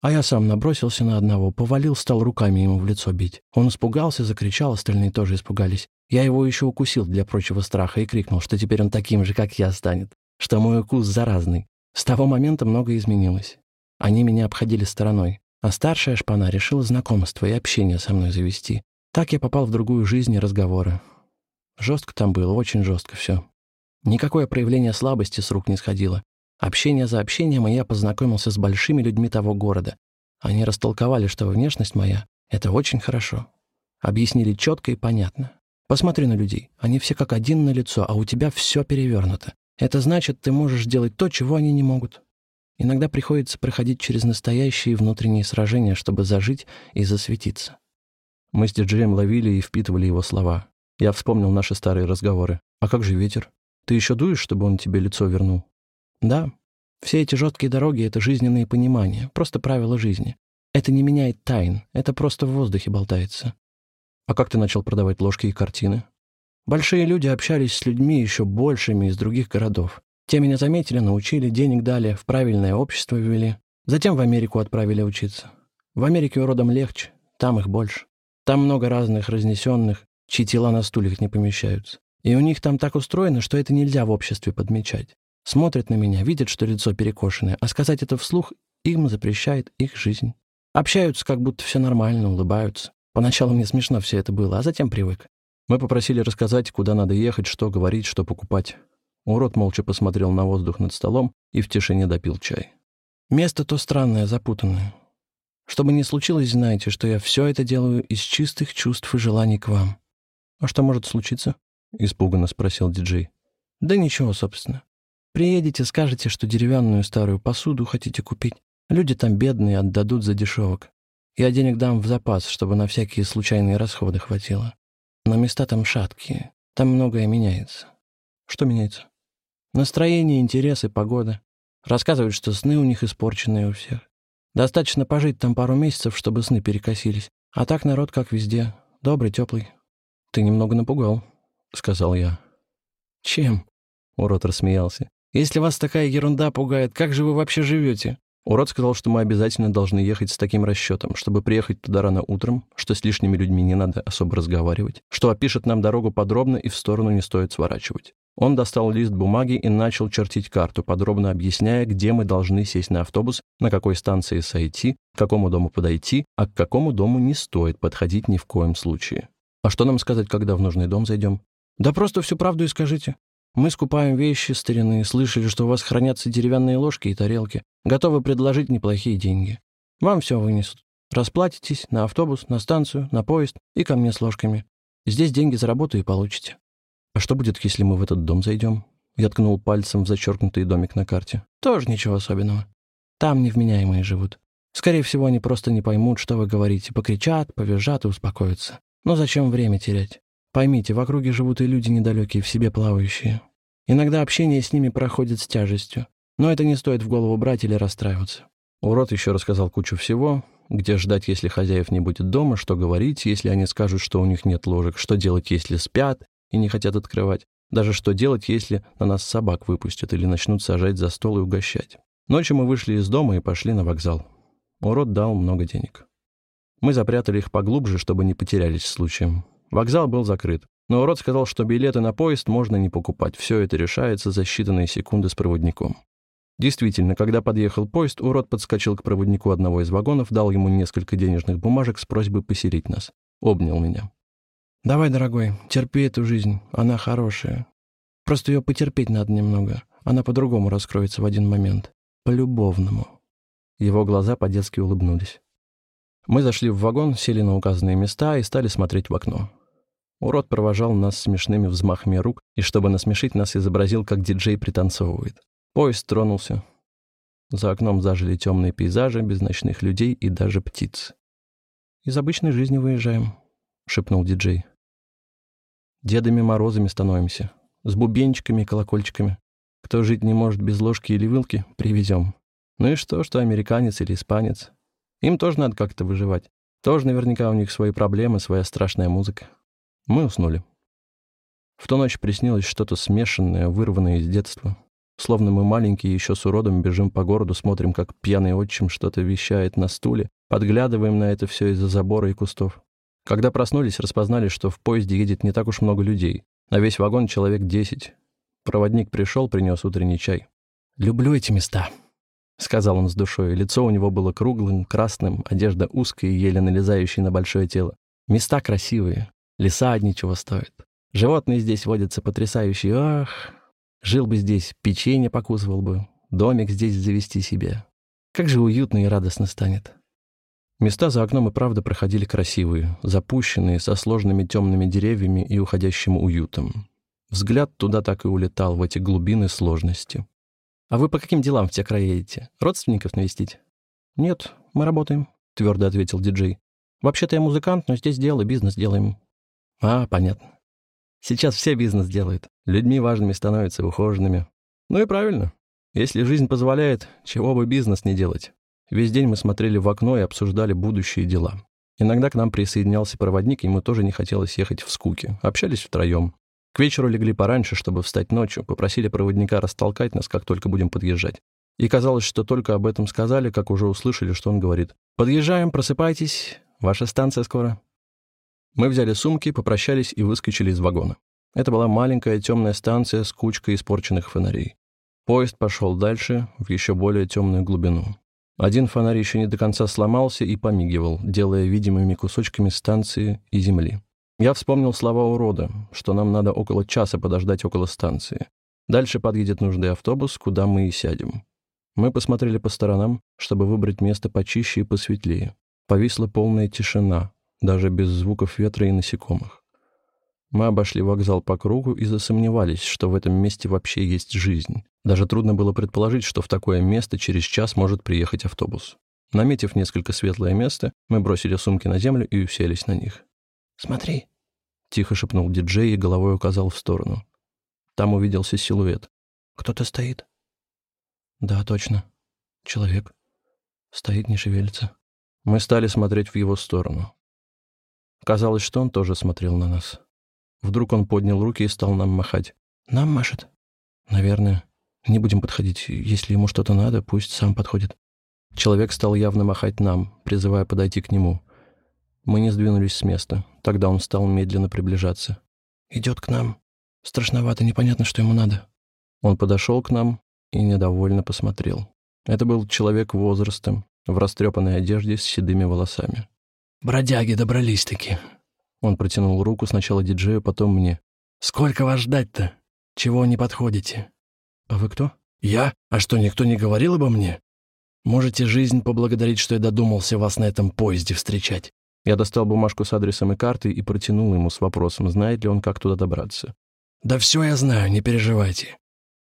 А я сам набросился на одного, повалил, стал руками ему в лицо бить. Он испугался, закричал, остальные тоже испугались. Я его еще укусил для прочего страха и крикнул, что теперь он таким же, как я, станет, что мой укус заразный. С того момента многое изменилось. Они меня обходили стороной, а старшая шпана решила знакомство и общение со мной завести. Так я попал в другую жизнь и разговоры. Жестко там было, очень жестко все. Никакое проявление слабости с рук не сходило. Общение за общением, и я познакомился с большими людьми того города. Они растолковали, что внешность моя — это очень хорошо. Объяснили четко и понятно. Посмотри на людей. Они все как один на лицо, а у тебя все перевернуто. Это значит, ты можешь делать то, чего они не могут. Иногда приходится проходить через настоящие внутренние сражения, чтобы зажить и засветиться. Мы с диджеем ловили и впитывали его слова. Я вспомнил наши старые разговоры. «А как же ветер? Ты еще дуешь, чтобы он тебе лицо вернул?» Да, все эти жесткие дороги — это жизненные понимания, просто правила жизни. Это не меняет тайн, это просто в воздухе болтается. А как ты начал продавать ложки и картины? Большие люди общались с людьми еще большими из других городов. Те меня заметили, научили, денег дали, в правильное общество ввели. Затем в Америку отправили учиться. В Америке уродам легче, там их больше. Там много разных разнесенных, чьи тела на стульях не помещаются. И у них там так устроено, что это нельзя в обществе подмечать. Смотрят на меня, видят, что лицо перекошенное, а сказать это вслух им запрещает их жизнь. Общаются, как будто все нормально, улыбаются. Поначалу мне смешно все это было, а затем привык. Мы попросили рассказать, куда надо ехать, что говорить, что покупать. Урод молча посмотрел на воздух над столом и в тишине допил чай. Место то странное, запутанное. Что бы ни случилось, знайте, что я все это делаю из чистых чувств и желаний к вам. А что может случиться? Испуганно спросил диджей. Да ничего, собственно. Приедете, скажете, что деревянную старую посуду хотите купить. Люди там бедные, отдадут за дешевок. Я денег дам в запас, чтобы на всякие случайные расходы хватило. Но места там шаткие. Там многое меняется. Что меняется? Настроение, интересы, погода. Рассказывают, что сны у них испорченные у всех. Достаточно пожить там пару месяцев, чтобы сны перекосились. А так народ, как везде, добрый, теплый. «Ты немного напугал», — сказал я. «Чем?» — урод рассмеялся. Если вас такая ерунда пугает, как же вы вообще живете? Урод сказал, что мы обязательно должны ехать с таким расчетом, чтобы приехать туда рано утром, что с лишними людьми не надо особо разговаривать, что опишет нам дорогу подробно и в сторону не стоит сворачивать. Он достал лист бумаги и начал чертить карту, подробно объясняя, где мы должны сесть на автобус, на какой станции сойти, к какому дому подойти, а к какому дому не стоит подходить ни в коем случае. А что нам сказать, когда в нужный дом зайдем? Да просто всю правду и скажите. Мы скупаем вещи старины, слышали, что у вас хранятся деревянные ложки и тарелки. Готовы предложить неплохие деньги. Вам все вынесут. Расплатитесь на автобус, на станцию, на поезд и ко мне с ложками. Здесь деньги за работу и получите. А что будет, если мы в этот дом зайдем? Я ткнул пальцем в зачеркнутый домик на карте. Тоже ничего особенного. Там невменяемые живут. Скорее всего, они просто не поймут, что вы говорите, покричат, повизжат и успокоятся. Но зачем время терять? Поймите, в округе живут и люди недалекие, в себе плавающие. Иногда общение с ними проходит с тяжестью. Но это не стоит в голову брать или расстраиваться. Урод еще рассказал кучу всего, где ждать, если хозяев не будет дома, что говорить, если они скажут, что у них нет ложек, что делать, если спят и не хотят открывать, даже что делать, если на нас собак выпустят или начнут сажать за стол и угощать. Ночью мы вышли из дома и пошли на вокзал. Урод дал много денег. Мы запрятали их поглубже, чтобы не потерялись случаем. Вокзал был закрыт. Но урод сказал, что билеты на поезд можно не покупать. Все это решается за считанные секунды с проводником. Действительно, когда подъехал поезд, урод подскочил к проводнику одного из вагонов, дал ему несколько денежных бумажек с просьбой поселить нас. Обнял меня. «Давай, дорогой, терпи эту жизнь. Она хорошая. Просто ее потерпеть надо немного. Она по-другому раскроется в один момент. По-любовному». Его глаза по-детски улыбнулись. Мы зашли в вагон, сели на указанные места и стали смотреть в окно. Урод провожал нас смешными взмахами рук и, чтобы насмешить нас, изобразил, как диджей пританцовывает. Поезд тронулся. За окном зажили темные пейзажи, без ночных людей и даже птиц. «Из обычной жизни выезжаем», — шепнул диджей. «Дедами Морозами становимся, с бубенчиками и колокольчиками. Кто жить не может без ложки или вилки, привезем. Ну и что, что американец или испанец? Им тоже надо как-то выживать. Тоже наверняка у них свои проблемы, своя страшная музыка. Мы уснули. В ту ночь приснилось что-то смешанное, вырванное из детства. Словно мы маленькие еще с уродом бежим по городу, смотрим, как пьяный отчим что-то вещает на стуле, подглядываем на это все из-за забора и кустов. Когда проснулись, распознали, что в поезде едет не так уж много людей. На весь вагон человек десять. Проводник пришел, принес утренний чай. «Люблю эти места», — сказал он с душой. Лицо у него было круглым, красным, одежда узкая еле налезающая на большое тело. Места красивые, леса одни чего стоят. Животные здесь водятся потрясающие. Ах, жил бы здесь, печенье покусывал бы, домик здесь завести себе. Как же уютно и радостно станет. Места за окном и правда проходили красивые, запущенные, со сложными темными деревьями и уходящим уютом. Взгляд туда так и улетал, в эти глубины сложности. «А вы по каким делам в те края едете? Родственников навестить?» «Нет, мы работаем», — твердо ответил диджей. «Вообще-то я музыкант, но здесь дело, бизнес делаем». «А, понятно. Сейчас все бизнес делают. Людьми важными становятся, ухоженными. Ну и правильно. Если жизнь позволяет, чего бы бизнес не делать. Весь день мы смотрели в окно и обсуждали будущие дела. Иногда к нам присоединялся проводник, и ему тоже не хотелось ехать в скуке. Общались втроем. К вечеру легли пораньше, чтобы встать ночью, попросили проводника растолкать нас, как только будем подъезжать. И казалось, что только об этом сказали, как уже услышали, что он говорит. «Подъезжаем, просыпайтесь, ваша станция скоро». Мы взяли сумки, попрощались и выскочили из вагона. Это была маленькая темная станция с кучкой испорченных фонарей. Поезд пошел дальше, в еще более темную глубину. Один фонарь еще не до конца сломался и помигивал, делая видимыми кусочками станции и земли. Я вспомнил слова урода, что нам надо около часа подождать около станции. Дальше подъедет нужный автобус, куда мы и сядем. Мы посмотрели по сторонам, чтобы выбрать место почище и посветлее. Повисла полная тишина, даже без звуков ветра и насекомых. Мы обошли вокзал по кругу и засомневались, что в этом месте вообще есть жизнь. Даже трудно было предположить, что в такое место через час может приехать автобус. Наметив несколько светлое место, мы бросили сумки на землю и уселись на них. «Смотри», — тихо шепнул диджей и головой указал в сторону. Там увиделся силуэт. «Кто-то стоит?» «Да, точно. Человек. Стоит, не шевелится». Мы стали смотреть в его сторону. Казалось, что он тоже смотрел на нас. Вдруг он поднял руки и стал нам махать. «Нам машет?» «Наверное. Не будем подходить. Если ему что-то надо, пусть сам подходит». Человек стал явно махать нам, призывая подойти к нему. Мы не сдвинулись с места. Тогда он стал медленно приближаться. «Идет к нам. Страшновато, непонятно, что ему надо». Он подошел к нам и недовольно посмотрел. Это был человек возрастом, в растрепанной одежде с седыми волосами. «Бродяги добрались-таки». Он протянул руку сначала диджею, потом мне. «Сколько вас ждать-то? Чего не подходите?» «А вы кто?» «Я? А что, никто не говорил обо мне? Можете жизнь поблагодарить, что я додумался вас на этом поезде встречать. Я достал бумажку с адресом и картой и протянул ему с вопросом, знает ли он, как туда добраться. «Да все я знаю, не переживайте.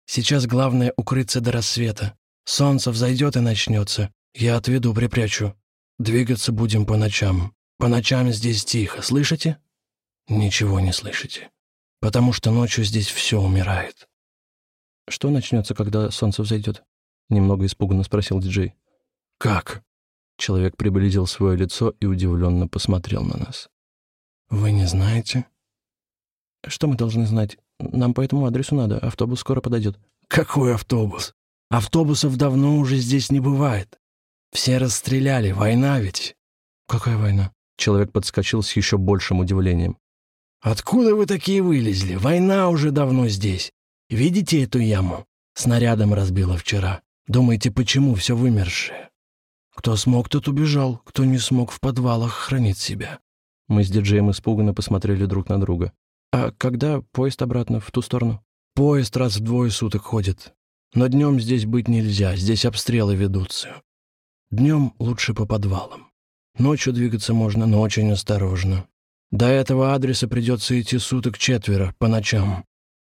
Сейчас главное укрыться до рассвета. Солнце взойдет и начнется. Я отведу, припрячу. Двигаться будем по ночам. По ночам здесь тихо, слышите?» «Ничего не слышите. Потому что ночью здесь все умирает». «Что начнется, когда солнце взойдет?» Немного испуганно спросил диджей. «Как?» Человек приблизил свое лицо и удивленно посмотрел на нас. «Вы не знаете?» «Что мы должны знать? Нам по этому адресу надо. Автобус скоро подойдет». «Какой автобус? Автобусов давно уже здесь не бывает. Все расстреляли. Война ведь». «Какая война?» Человек подскочил с еще большим удивлением. «Откуда вы такие вылезли? Война уже давно здесь. Видите эту яму? Снарядом разбила вчера. Думаете, почему все вымершее? Кто смог, тот убежал, кто не смог, в подвалах хранит себя. Мы с диджеем испуганно посмотрели друг на друга. А когда поезд обратно, в ту сторону? Поезд раз в двое суток ходит. Но днем здесь быть нельзя, здесь обстрелы ведутся. Днем лучше по подвалам. Ночью двигаться можно, но очень осторожно. До этого адреса придется идти суток четверо, по ночам.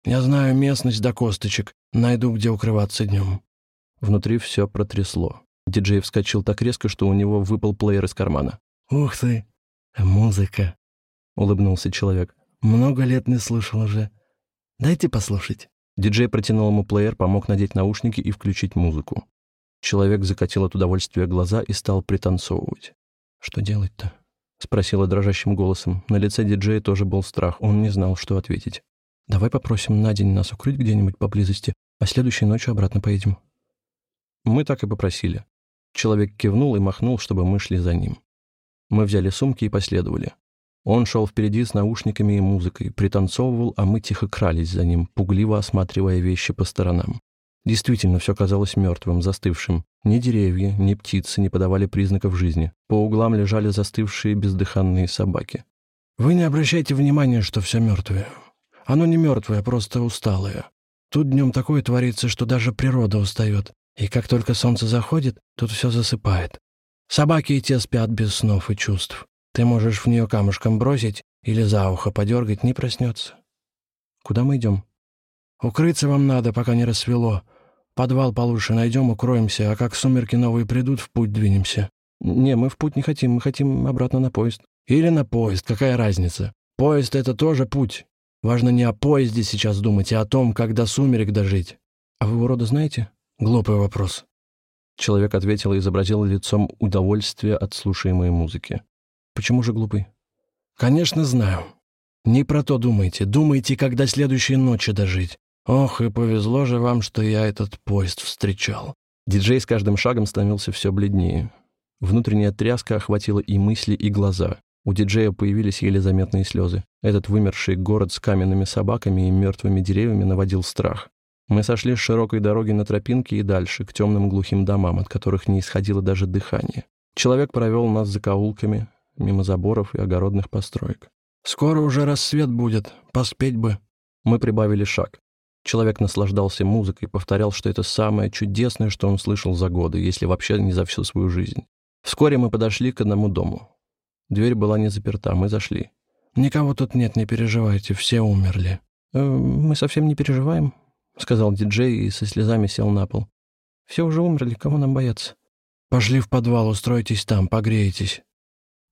Я знаю местность до косточек, найду, где укрываться днем». Внутри все протрясло. Диджей вскочил так резко, что у него выпал плеер из кармана. «Ух ты! Музыка!» — улыбнулся человек. «Много лет не слышал уже. Дайте послушать». Диджей протянул ему плеер, помог надеть наушники и включить музыку. Человек закатил от удовольствия глаза и стал пританцовывать. «Что делать-то?» — спросила дрожащим голосом. На лице диджея тоже был страх, он не знал, что ответить. «Давай попросим на день нас укрыть где-нибудь поблизости, а следующей ночью обратно поедем». Мы так и попросили. Человек кивнул и махнул, чтобы мы шли за ним. Мы взяли сумки и последовали. Он шел впереди с наушниками и музыкой, пританцовывал, а мы тихо крались за ним, пугливо осматривая вещи по сторонам. Действительно, все казалось мертвым, застывшим. Ни деревья, ни птицы не подавали признаков жизни. По углам лежали застывшие бездыханные собаки. «Вы не обращайте внимания, что все мертвое. Оно не мертвое, просто усталое. Тут днем такое творится, что даже природа устает. И как только солнце заходит, тут все засыпает. Собаки и те спят без снов и чувств. Ты можешь в нее камушком бросить или за ухо подергать, не проснется. Куда мы идем? Укрыться вам надо, пока не рассвело. Подвал получше найдем, укроемся, а как сумерки новые придут, в путь двинемся. Не, мы в путь не хотим, мы хотим обратно на поезд. Или на поезд, какая разница? Поезд — это тоже путь. Важно не о поезде сейчас думать, а о том, как до сумерек дожить. А вы урода знаете? Глупый вопрос. Человек ответил и изобразил лицом удовольствие от слушаемой музыки. Почему же глупый? Конечно, знаю. Не про то думайте. Думайте, когда следующей ночи дожить. Ох, и повезло же вам, что я этот поезд встречал. Диджей с каждым шагом становился все бледнее. Внутренняя тряска охватила и мысли, и глаза. У диджея появились еле заметные слезы. Этот вымерший город с каменными собаками и мертвыми деревьями наводил страх. Мы сошли с широкой дороги на тропинке и дальше, к темным глухим домам, от которых не исходило даже дыхание. Человек провел нас за каулками, мимо заборов и огородных построек. «Скоро уже рассвет будет, поспеть бы». Мы прибавили шаг. Человек наслаждался музыкой, повторял, что это самое чудесное, что он слышал за годы, если вообще не за всю свою жизнь. Вскоре мы подошли к одному дому. Дверь была не заперта, мы зашли. «Никого тут нет, не переживайте, все умерли». «Э, «Мы совсем не переживаем», — сказал диджей и со слезами сел на пол. «Все уже умерли, кого нам бояться?» «Пошли в подвал, устройтесь там, погреетесь».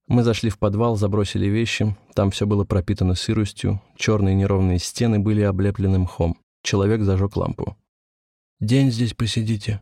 Мы зашли в подвал, забросили вещи. Там все было пропитано сыростью, черные неровные стены были облеплены мхом. Человек зажег лампу. «День здесь посидите.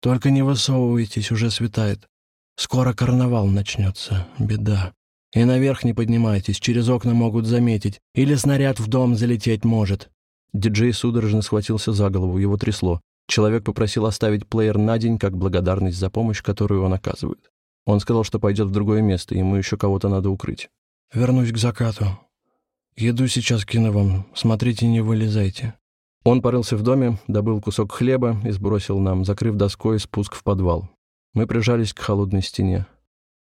Только не высовывайтесь, уже светает. Скоро карнавал начнется. Беда. И наверх не поднимайтесь, через окна могут заметить. Или снаряд в дом залететь может». Диджей судорожно схватился за голову, его трясло. Человек попросил оставить плеер на день, как благодарность за помощь, которую он оказывает. Он сказал, что пойдет в другое место, ему еще кого-то надо укрыть. «Вернусь к закату. Еду сейчас кину вам. Смотрите, не вылезайте». Он порылся в доме, добыл кусок хлеба и сбросил нам, закрыв доской спуск в подвал. Мы прижались к холодной стене.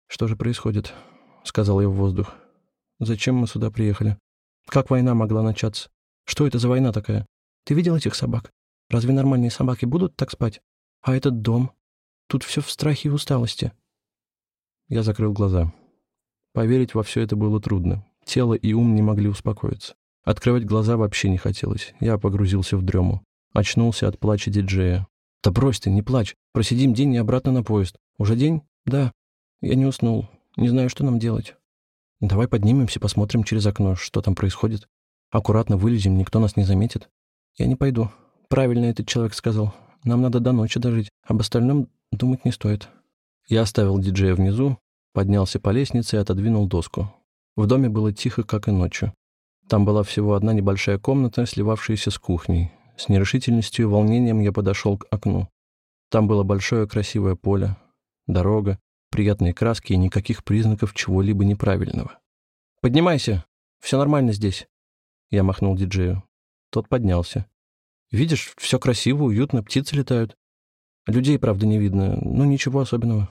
«Что же происходит?» — сказал я в воздух. «Зачем мы сюда приехали? Как война могла начаться? Что это за война такая? Ты видел этих собак? Разве нормальные собаки будут так спать? А этот дом? Тут все в страхе и усталости». Я закрыл глаза. Поверить во все это было трудно. Тело и ум не могли успокоиться. Открывать глаза вообще не хотелось. Я погрузился в дрему. Очнулся от плача диджея. «Да брось ты, не плачь. Просидим день и обратно на поезд. Уже день? Да. Я не уснул. Не знаю, что нам делать. Давай поднимемся, посмотрим через окно, что там происходит. Аккуратно вылезем, никто нас не заметит. Я не пойду. Правильно этот человек сказал. Нам надо до ночи дожить. Об остальном думать не стоит». Я оставил диджея внизу, поднялся по лестнице и отодвинул доску. В доме было тихо, как и ночью. Там была всего одна небольшая комната, сливавшаяся с кухней. С нерешительностью и волнением я подошел к окну. Там было большое красивое поле, дорога, приятные краски и никаких признаков чего-либо неправильного. «Поднимайся! Все нормально здесь!» Я махнул диджею. Тот поднялся. «Видишь, все красиво, уютно, птицы летают. Людей, правда, не видно, но ничего особенного».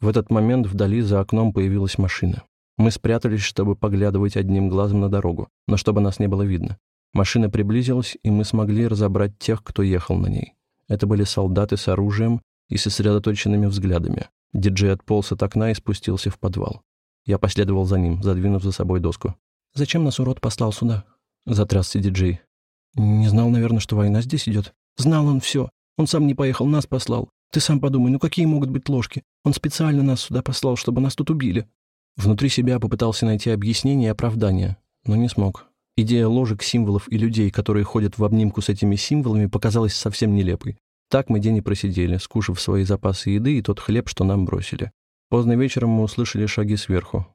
В этот момент вдали за окном появилась машина. Мы спрятались, чтобы поглядывать одним глазом на дорогу, но чтобы нас не было видно. Машина приблизилась, и мы смогли разобрать тех, кто ехал на ней. Это были солдаты с оружием и сосредоточенными взглядами. Диджей отполз от окна и спустился в подвал. Я последовал за ним, задвинув за собой доску. Зачем нас урод послал сюда?» — затрясся диджей. «Не знал, наверное, что война здесь идет. Знал он все. Он сам не поехал, нас послал. Ты сам подумай, ну какие могут быть ложки? Он специально нас сюда послал, чтобы нас тут убили». Внутри себя попытался найти объяснение и оправдание, но не смог. Идея ложек, символов и людей, которые ходят в обнимку с этими символами, показалась совсем нелепой. Так мы день и просидели, скушав свои запасы еды и тот хлеб, что нам бросили. Поздно вечером мы услышали шаги сверху.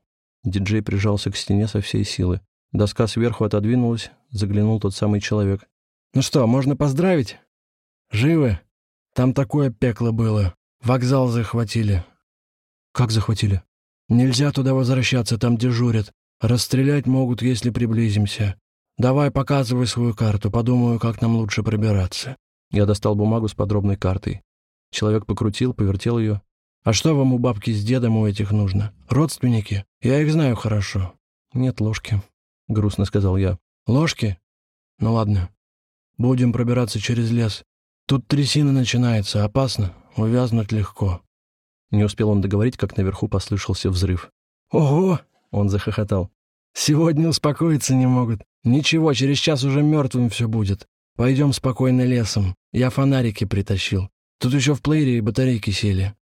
Диджей прижался к стене со всей силы. Доска сверху отодвинулась, заглянул тот самый человек. «Ну что, можно поздравить? Живы? Там такое пекло было. Вокзал захватили». «Как захватили?» «Нельзя туда возвращаться, там дежурят. Расстрелять могут, если приблизимся. Давай показывай свою карту, подумаю, как нам лучше пробираться». Я достал бумагу с подробной картой. Человек покрутил, повертел ее. «А что вам у бабки с дедом у этих нужно? Родственники? Я их знаю хорошо». «Нет ложки», — грустно сказал я. «Ложки? Ну ладно. Будем пробираться через лес. Тут трясина начинается, опасно, увязнуть легко». Не успел он договорить, как наверху послышался взрыв. «Ого!» Он захохотал. «Сегодня успокоиться не могут. Ничего, через час уже мертвым все будет. Пойдем спокойно лесом. Я фонарики притащил. Тут еще в плеере и батарейки сели.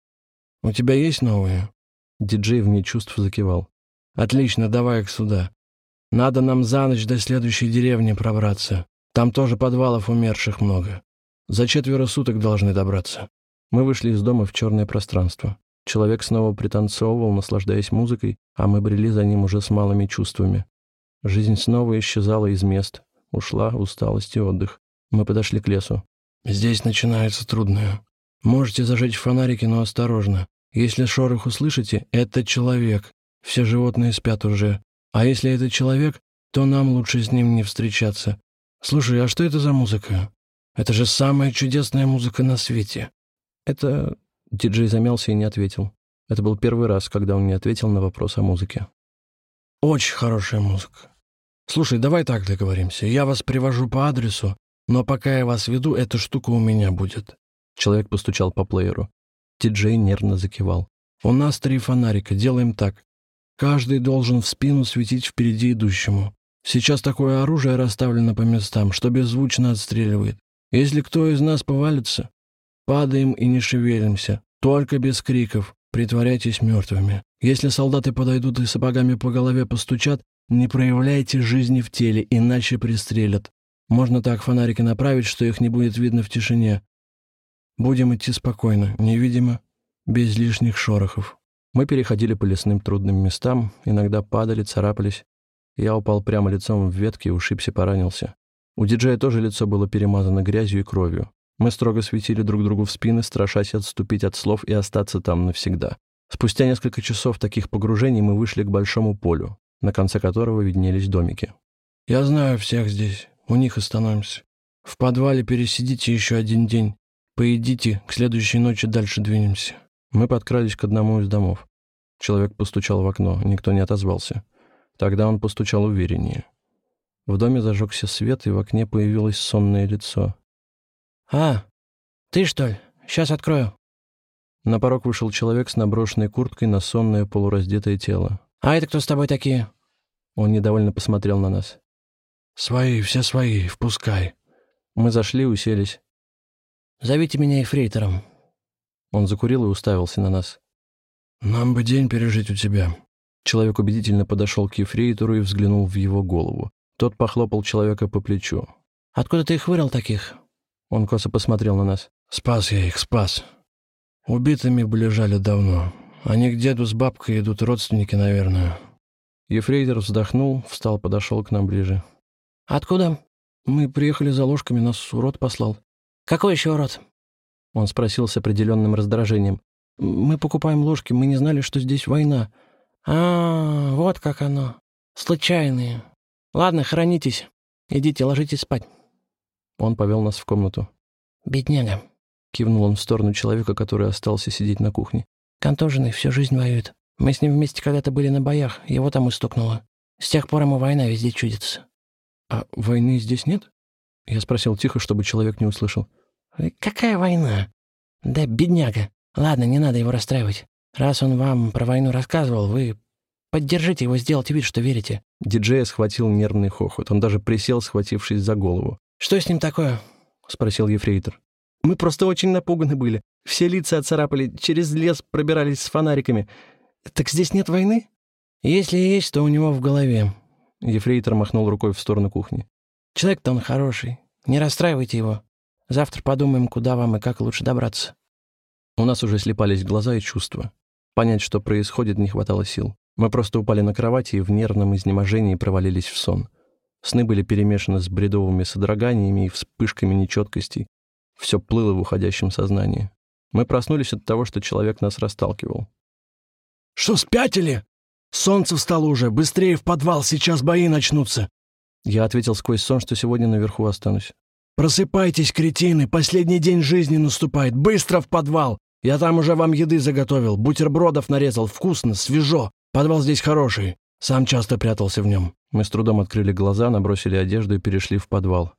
У тебя есть новые?» Диджей вне чувств закивал. «Отлично, давай их сюда. Надо нам за ночь до следующей деревни пробраться. Там тоже подвалов умерших много. За четверо суток должны добраться». Мы вышли из дома в черное пространство. Человек снова пританцовывал, наслаждаясь музыкой, а мы брели за ним уже с малыми чувствами. Жизнь снова исчезала из мест. Ушла усталость и отдых. Мы подошли к лесу. «Здесь начинается трудное. Можете зажечь фонарики, но осторожно. Если шорох услышите, это человек. Все животные спят уже. А если это человек, то нам лучше с ним не встречаться. Слушай, а что это за музыка? Это же самая чудесная музыка на свете». «Это Диджей замялся и не ответил. Это был первый раз, когда он не ответил на вопрос о музыке. «Очень хорошая музыка. Слушай, давай так договоримся. Я вас привожу по адресу, но пока я вас веду, эта штука у меня будет». Человек постучал по плееру. Диджей нервно закивал. «У нас три фонарика. Делаем так. Каждый должен в спину светить впереди идущему. Сейчас такое оружие расставлено по местам, что беззвучно отстреливает. Если кто из нас повалится, Падаем и не шевелимся, только без криков, притворяйтесь мертвыми. Если солдаты подойдут и сапогами по голове постучат, не проявляйте жизни в теле, иначе пристрелят. Можно так фонарики направить, что их не будет видно в тишине. Будем идти спокойно, невидимо, без лишних шорохов. Мы переходили по лесным трудным местам, иногда падали, царапались. Я упал прямо лицом в ветки, ушибся, поранился. У диджея тоже лицо было перемазано грязью и кровью. Мы строго светили друг другу в спины, страшась отступить от слов и остаться там навсегда. Спустя несколько часов таких погружений мы вышли к большому полю, на конце которого виднелись домики. «Я знаю всех здесь. У них остановимся. В подвале пересидите еще один день. Поедите, к следующей ночи дальше двинемся». Мы подкрались к одному из домов. Человек постучал в окно, никто не отозвался. Тогда он постучал увереннее. В доме зажегся свет, и в окне появилось сонное лицо. «А, ты что ли? Сейчас открою». На порог вышел человек с наброшенной курткой на сонное полураздетое тело. «А это кто с тобой такие?» Он недовольно посмотрел на нас. «Свои, все свои, впускай». Мы зашли, уселись. «Зовите меня эфрейтором». Он закурил и уставился на нас. «Нам бы день пережить у тебя». Человек убедительно подошел к ефрейтору и взглянул в его голову. Тот похлопал человека по плечу. «Откуда ты их вырыл таких?» Он косо посмотрел на нас. «Спас я их, спас. Убитыми бы лежали давно. Они к деду с бабкой идут, родственники, наверное». Ефрейтор вздохнул, встал, подошел к нам ближе. «Откуда?» «Мы приехали за ложками, нас урод послал». «Какой еще урод?» Он спросил с определенным раздражением. «Мы покупаем ложки, мы не знали, что здесь война». «А, вот как оно. Случайные. Ладно, хранитесь. Идите, ложитесь спать». Он повел нас в комнату. «Бедняга», — кивнул он в сторону человека, который остался сидеть на кухне. «Контуженный, всю жизнь воюет. Мы с ним вместе когда-то были на боях, его там и стукнуло. С тех пор ему война везде чудится». «А войны здесь нет?» Я спросил тихо, чтобы человек не услышал. «Какая война?» «Да бедняга. Ладно, не надо его расстраивать. Раз он вам про войну рассказывал, вы Поддержите его, сделайте вид, что верите». Диджея схватил нервный хохот. Он даже присел, схватившись за голову. «Что с ним такое?» — спросил ефрейтор. «Мы просто очень напуганы были. Все лица отцарапали, через лес пробирались с фонариками. Так здесь нет войны?» «Если есть, то у него в голове». Ефрейтор махнул рукой в сторону кухни. «Человек-то он хороший. Не расстраивайте его. Завтра подумаем, куда вам и как лучше добраться». У нас уже слепались глаза и чувства. Понять, что происходит, не хватало сил. Мы просто упали на кровати и в нервном изнеможении провалились в сон. Сны были перемешаны с бредовыми содроганиями и вспышками нечеткостей. Все плыло в уходящем сознании. Мы проснулись от того, что человек нас расталкивал. «Что, спятили? Солнце встало уже. Быстрее в подвал, сейчас бои начнутся». Я ответил сквозь сон, что сегодня наверху останусь. «Просыпайтесь, кретины, последний день жизни наступает. Быстро в подвал! Я там уже вам еды заготовил, бутербродов нарезал, вкусно, свежо. Подвал здесь хороший. Сам часто прятался в нем». Мы с трудом открыли глаза, набросили одежду и перешли в подвал.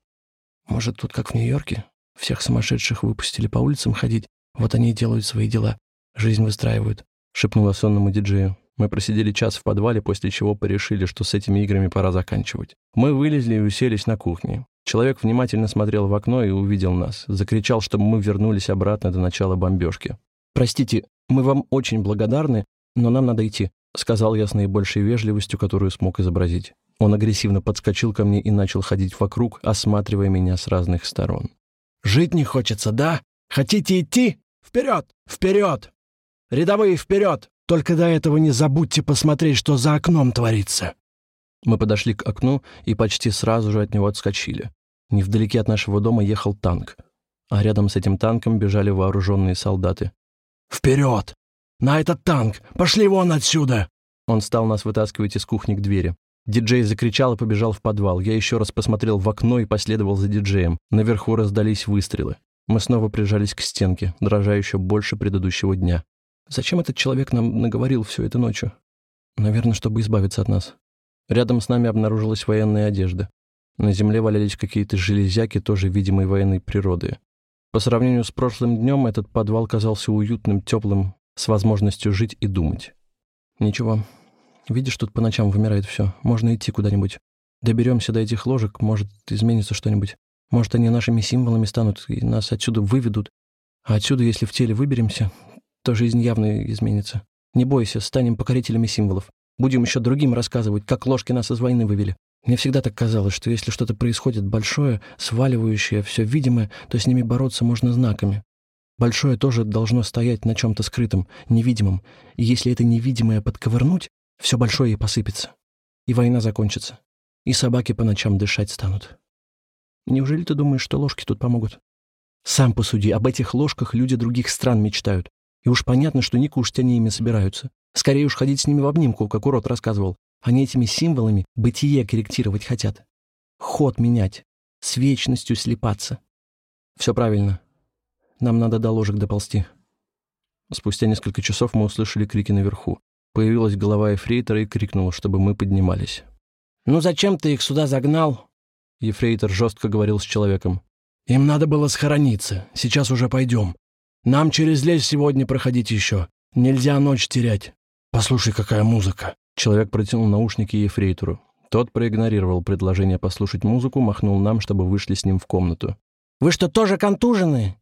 «Может, тут как в Нью-Йорке? Всех сумасшедших выпустили по улицам ходить. Вот они и делают свои дела. Жизнь выстраивают», — шепнула сонному диджею. Мы просидели час в подвале, после чего порешили, что с этими играми пора заканчивать. Мы вылезли и уселись на кухне. Человек внимательно смотрел в окно и увидел нас. Закричал, чтобы мы вернулись обратно до начала бомбежки. «Простите, мы вам очень благодарны, но нам надо идти. — сказал я с наибольшей вежливостью, которую смог изобразить. Он агрессивно подскочил ко мне и начал ходить вокруг, осматривая меня с разных сторон. «Жить не хочется, да? Хотите идти? Вперед! Вперед! Рядовые, вперед! Только до этого не забудьте посмотреть, что за окном творится!» Мы подошли к окну и почти сразу же от него отскочили. Невдалеке от нашего дома ехал танк, а рядом с этим танком бежали вооруженные солдаты. «Вперед! «На этот танк! Пошли вон отсюда!» Он стал нас вытаскивать из кухни к двери. Диджей закричал и побежал в подвал. Я еще раз посмотрел в окно и последовал за диджеем. Наверху раздались выстрелы. Мы снова прижались к стенке, дрожа еще больше предыдущего дня. Зачем этот человек нам наговорил всю эту ночью? Наверное, чтобы избавиться от нас. Рядом с нами обнаружилась военная одежда. На земле валялись какие-то железяки, тоже видимой военной природы. По сравнению с прошлым днем этот подвал казался уютным, теплым, с возможностью жить и думать. Ничего. Видишь, тут по ночам вымирает все. Можно идти куда-нибудь. Доберемся до этих ложек, может, изменится что-нибудь. Может, они нашими символами станут и нас отсюда выведут. А отсюда, если в теле выберемся, то жизнь явно изменится. Не бойся, станем покорителями символов. Будем еще другим рассказывать, как ложки нас из войны вывели. Мне всегда так казалось, что если что-то происходит большое, сваливающее все видимое, то с ними бороться можно знаками. Большое тоже должно стоять на чем-то скрытом, невидимом, и если это невидимое подковырнуть, все большое и посыпется. И война закончится. И собаки по ночам дышать станут. Неужели ты думаешь, что ложки тут помогут? Сам посуди, об этих ложках люди других стран мечтают. И уж понятно, что не кушать они ими собираются. Скорее уж ходить с ними в обнимку, как урод рассказывал. Они этими символами бытие корректировать хотят. Ход менять, с вечностью слепаться. Все правильно. Нам надо до ложек доползти». Спустя несколько часов мы услышали крики наверху. Появилась голова Ефрейтора и крикнула, чтобы мы поднимались. «Ну зачем ты их сюда загнал?» Ефрейтор жестко говорил с человеком. «Им надо было схорониться. Сейчас уже пойдем. Нам через лес сегодня проходить еще. Нельзя ночь терять. Послушай, какая музыка». Человек протянул наушники Ефрейтору. Тот проигнорировал предложение послушать музыку, махнул нам, чтобы вышли с ним в комнату. «Вы что, тоже контужены?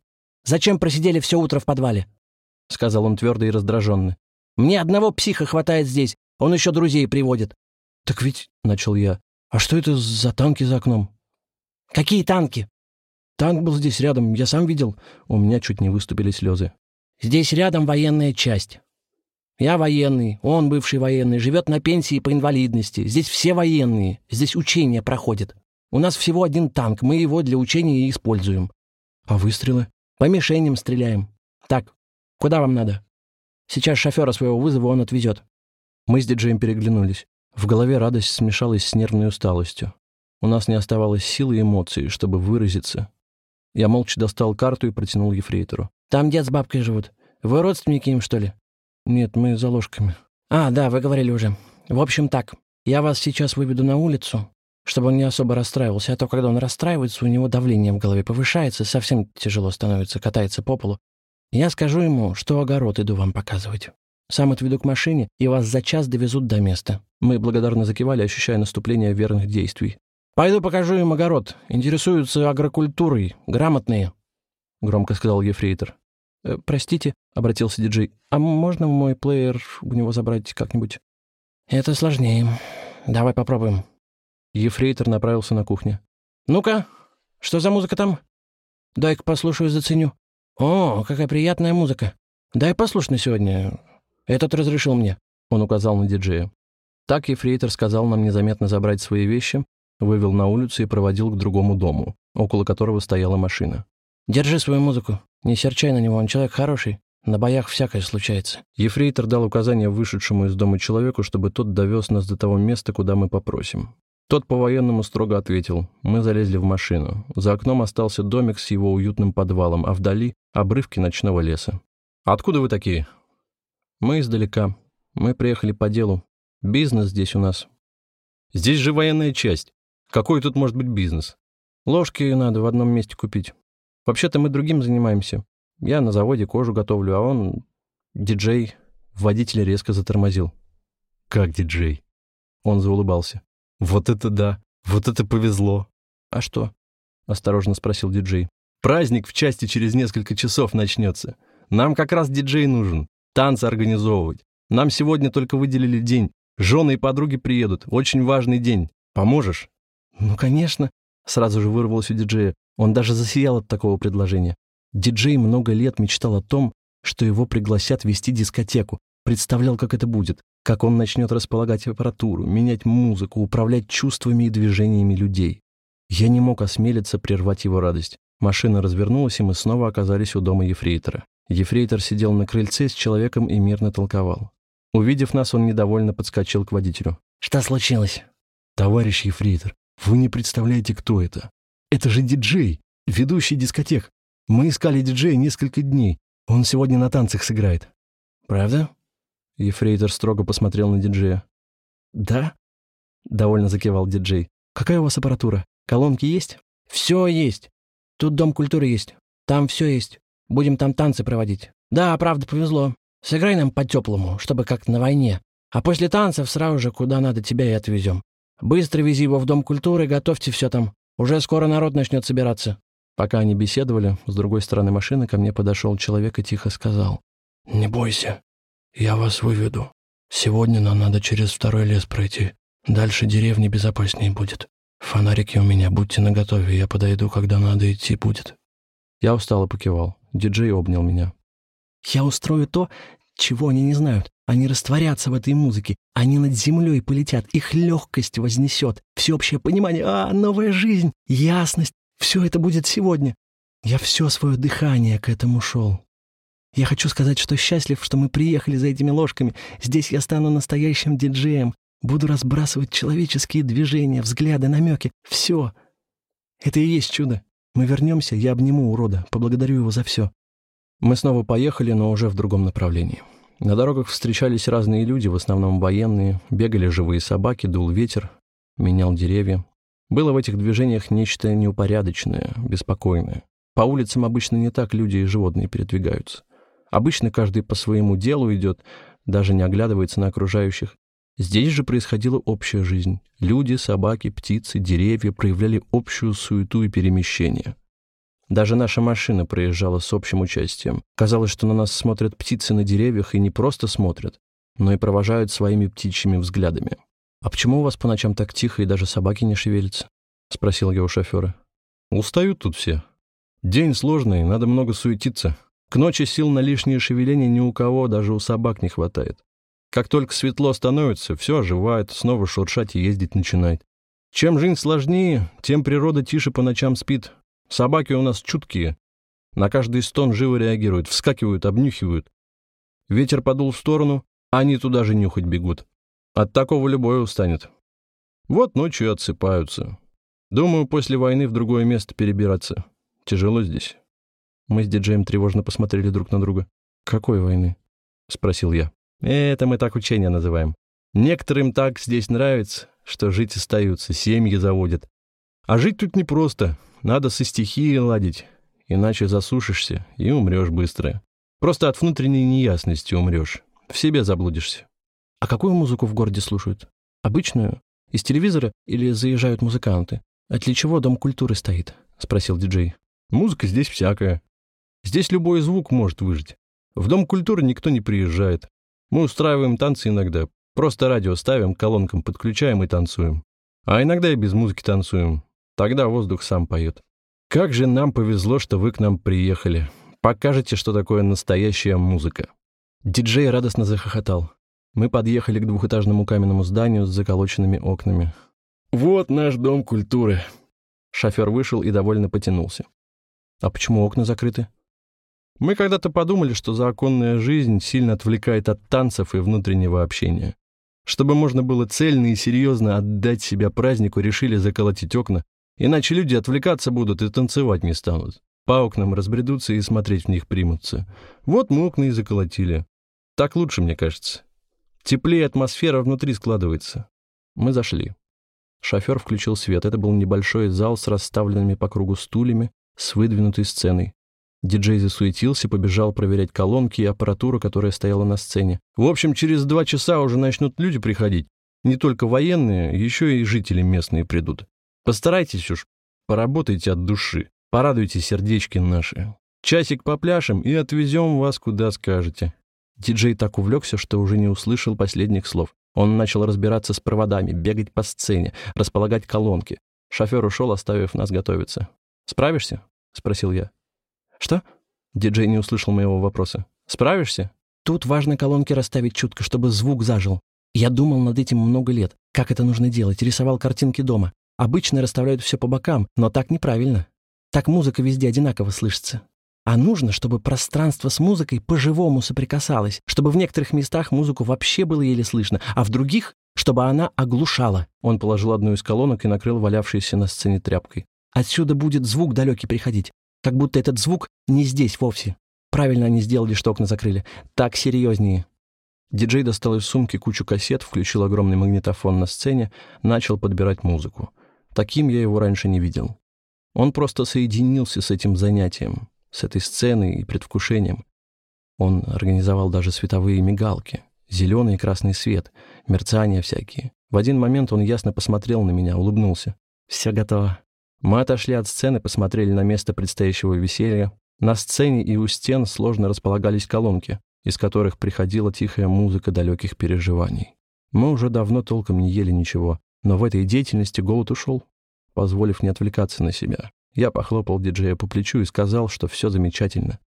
Зачем просидели все утро в подвале?» — сказал он твердо и раздраженно. «Мне одного психа хватает здесь, он еще друзей приводит». «Так ведь...» — начал я. «А что это за танки за окном?» «Какие танки?» «Танк был здесь рядом, я сам видел». У меня чуть не выступили слезы. «Здесь рядом военная часть. Я военный, он бывший военный, живет на пенсии по инвалидности. Здесь все военные, здесь учения проходят. У нас всего один танк, мы его для учения и используем». «А выстрелы?» По мишеням стреляем. Так, куда вам надо? Сейчас шофера своего вызова он отвезет. Мы с диджеем переглянулись. В голове радость смешалась с нервной усталостью. У нас не оставалось силы и эмоций, чтобы выразиться. Я молча достал карту и протянул ефрейтору. «Там дед с бабкой живут. Вы родственники им, что ли?» «Нет, мы за ложками». «А, да, вы говорили уже. В общем, так. Я вас сейчас выведу на улицу чтобы он не особо расстраивался, а то, когда он расстраивается, у него давление в голове повышается, совсем тяжело становится, катается по полу. Я скажу ему, что огород иду вам показывать. Сам отведу к машине, и вас за час довезут до места». Мы благодарно закивали, ощущая наступление верных действий. «Пойду покажу им огород. Интересуются агрокультурой. Грамотные», — громко сказал ефрейтор. «Э, «Простите», — обратился диджей, — «а можно мой плеер у него забрать как-нибудь?» «Это сложнее. Давай попробуем». Ефрейтор направился на кухню. «Ну-ка, что за музыка там? Дай-ка послушаю, заценю. О, какая приятная музыка. Дай послушать на сегодня. Этот разрешил мне». Он указал на диджея. Так ефрейтор сказал нам незаметно забрать свои вещи, вывел на улицу и проводил к другому дому, около которого стояла машина. «Держи свою музыку. Не серчай на него, он человек хороший. На боях всякое случается». Ефрейтор дал указание вышедшему из дома человеку, чтобы тот довез нас до того места, куда мы попросим. Тот по-военному строго ответил. Мы залезли в машину. За окном остался домик с его уютным подвалом, а вдали — обрывки ночного леса. «Откуда вы такие?» «Мы издалека. Мы приехали по делу. Бизнес здесь у нас». «Здесь же военная часть. Какой тут может быть бизнес?» «Ложки надо в одном месте купить. Вообще-то мы другим занимаемся. Я на заводе кожу готовлю, а он диджей». Водитель резко затормозил. «Как диджей?» Он заулыбался. «Вот это да! Вот это повезло!» «А что?» — осторожно спросил диджей. «Праздник в части через несколько часов начнется. Нам как раз диджей нужен. Танцы организовывать. Нам сегодня только выделили день. Жены и подруги приедут. Очень важный день. Поможешь?» «Ну, конечно!» — сразу же вырвалось у диджея. Он даже засиял от такого предложения. Диджей много лет мечтал о том, что его пригласят вести дискотеку. Представлял, как это будет как он начнет располагать аппаратуру, менять музыку, управлять чувствами и движениями людей. Я не мог осмелиться прервать его радость. Машина развернулась, и мы снова оказались у дома ефрейтора. Ефрейтор сидел на крыльце с человеком и мирно толковал. Увидев нас, он недовольно подскочил к водителю. «Что случилось?» «Товарищ ефрейтор, вы не представляете, кто это. Это же диджей, ведущий дискотек. Мы искали диджея несколько дней. Он сегодня на танцах сыграет». «Правда?» Ефрейтор строго посмотрел на диджея. «Да?» — довольно закивал диджей. «Какая у вас аппаратура? Колонки есть?» «Все есть. Тут Дом культуры есть. Там все есть. Будем там танцы проводить. Да, правда, повезло. Сыграй нам по-теплому, чтобы как на войне. А после танцев сразу же куда надо тебя и отвезем. Быстро вези его в Дом культуры, готовьте все там. Уже скоро народ начнет собираться». Пока они беседовали, с другой стороны машины ко мне подошел человек и тихо сказал. «Не бойся, «Я вас выведу. Сегодня нам надо через второй лес пройти. Дальше деревни безопаснее будет. Фонарики у меня, будьте наготове, я подойду, когда надо идти будет». Я устало покивал. Диджей обнял меня. «Я устрою то, чего они не знают. Они растворятся в этой музыке. Они над землей полетят. Их легкость вознесет. Всеобщее понимание. А, новая жизнь, ясность. Все это будет сегодня. Я все свое дыхание к этому шел. Я хочу сказать, что счастлив, что мы приехали за этими ложками. Здесь я стану настоящим диджеем. Буду разбрасывать человеческие движения, взгляды, намеки. Все. Это и есть чудо. Мы вернемся, я обниму урода, поблагодарю его за все. Мы снова поехали, но уже в другом направлении. На дорогах встречались разные люди, в основном военные. Бегали живые собаки, дул ветер, менял деревья. Было в этих движениях нечто неупорядоченное, беспокойное. По улицам обычно не так люди и животные передвигаются. Обычно каждый по своему делу идет, даже не оглядывается на окружающих. Здесь же происходила общая жизнь. Люди, собаки, птицы, деревья проявляли общую суету и перемещение. Даже наша машина проезжала с общим участием. Казалось, что на нас смотрят птицы на деревьях и не просто смотрят, но и провожают своими птичьими взглядами. «А почему у вас по ночам так тихо и даже собаки не шевелятся?» — спросил я у шофера. «Устают тут все. День сложный, надо много суетиться», к ночи сил на лишнее шевеление ни у кого, даже у собак не хватает. Как только светло становится, все оживает, снова шуршать и ездить начинает. Чем жизнь сложнее, тем природа тише по ночам спит. Собаки у нас чуткие. На каждый стон живо реагируют, вскакивают, обнюхивают. Ветер подул в сторону, они туда же нюхать бегут. От такого любой устанет. Вот ночью отсыпаются. Думаю, после войны в другое место перебираться. Тяжело здесь. Мы с диджеем тревожно посмотрели друг на друга. «Какой войны?» — спросил я. «Это мы так учения называем. Некоторым так здесь нравится, что жить остаются, семьи заводят. А жить тут непросто. Надо со стихией ладить, иначе засушишься и умрешь быстро. Просто от внутренней неясности умрешь. В себе заблудишься. А какую музыку в городе слушают? Обычную? Из телевизора или заезжают музыканты? А для чего Дом культуры стоит? Спросил диджей. Музыка здесь всякая. Здесь любой звук может выжить. В Дом культуры никто не приезжает. Мы устраиваем танцы иногда. Просто радио ставим, колонкам подключаем и танцуем. А иногда и без музыки танцуем. Тогда воздух сам поет. Как же нам повезло, что вы к нам приехали. Покажете, что такое настоящая музыка. Диджей радостно захохотал. Мы подъехали к двухэтажному каменному зданию с заколоченными окнами. «Вот наш дом культуры». Шофер вышел и довольно потянулся. «А почему окна закрыты?» Мы когда-то подумали, что законная жизнь сильно отвлекает от танцев и внутреннего общения. Чтобы можно было цельно и серьезно отдать себя празднику, решили заколотить окна, иначе люди отвлекаться будут и танцевать не станут. По окнам разбредутся и смотреть в них примутся. Вот мы окна и заколотили. Так лучше, мне кажется. Теплее атмосфера внутри складывается. Мы зашли. Шофер включил свет. Это был небольшой зал с расставленными по кругу стульями, с выдвинутой сценой. Диджей засуетился, побежал проверять колонки и аппаратуру, которая стояла на сцене. В общем, через два часа уже начнут люди приходить. Не только военные, еще и жители местные придут. Постарайтесь уж, поработайте от души, порадуйте сердечки наши. Часик попляшем и отвезем вас, куда скажете. Диджей так увлекся, что уже не услышал последних слов. Он начал разбираться с проводами, бегать по сцене, располагать колонки. Шофер ушел, оставив нас готовиться. «Справишься?» — спросил я. «Что?» — диджей не услышал моего вопроса. «Справишься?» «Тут важно колонки расставить чутко, чтобы звук зажил. Я думал над этим много лет. Как это нужно делать? Рисовал картинки дома. Обычно расставляют все по бокам, но так неправильно. Так музыка везде одинаково слышится. А нужно, чтобы пространство с музыкой по-живому соприкасалось, чтобы в некоторых местах музыку вообще было еле слышно, а в других, чтобы она оглушала. Он положил одну из колонок и накрыл валявшейся на сцене тряпкой. Отсюда будет звук далекий приходить, как будто этот звук не здесь вовсе. Правильно они сделали, что окна закрыли. Так серьезнее. Диджей достал из сумки кучу кассет, включил огромный магнитофон на сцене, начал подбирать музыку. Таким я его раньше не видел. Он просто соединился с этим занятием с этой сценой и предвкушением. Он организовал даже световые мигалки, зеленый и красный свет, мерцания всякие. В один момент он ясно посмотрел на меня, улыбнулся. «Все готово». Мы отошли от сцены, посмотрели на место предстоящего веселья. На сцене и у стен сложно располагались колонки, из которых приходила тихая музыка далеких переживаний. Мы уже давно толком не ели ничего, но в этой деятельности голод ушел, позволив не отвлекаться на себя. Я похлопал диджея по плечу и сказал, что все замечательно.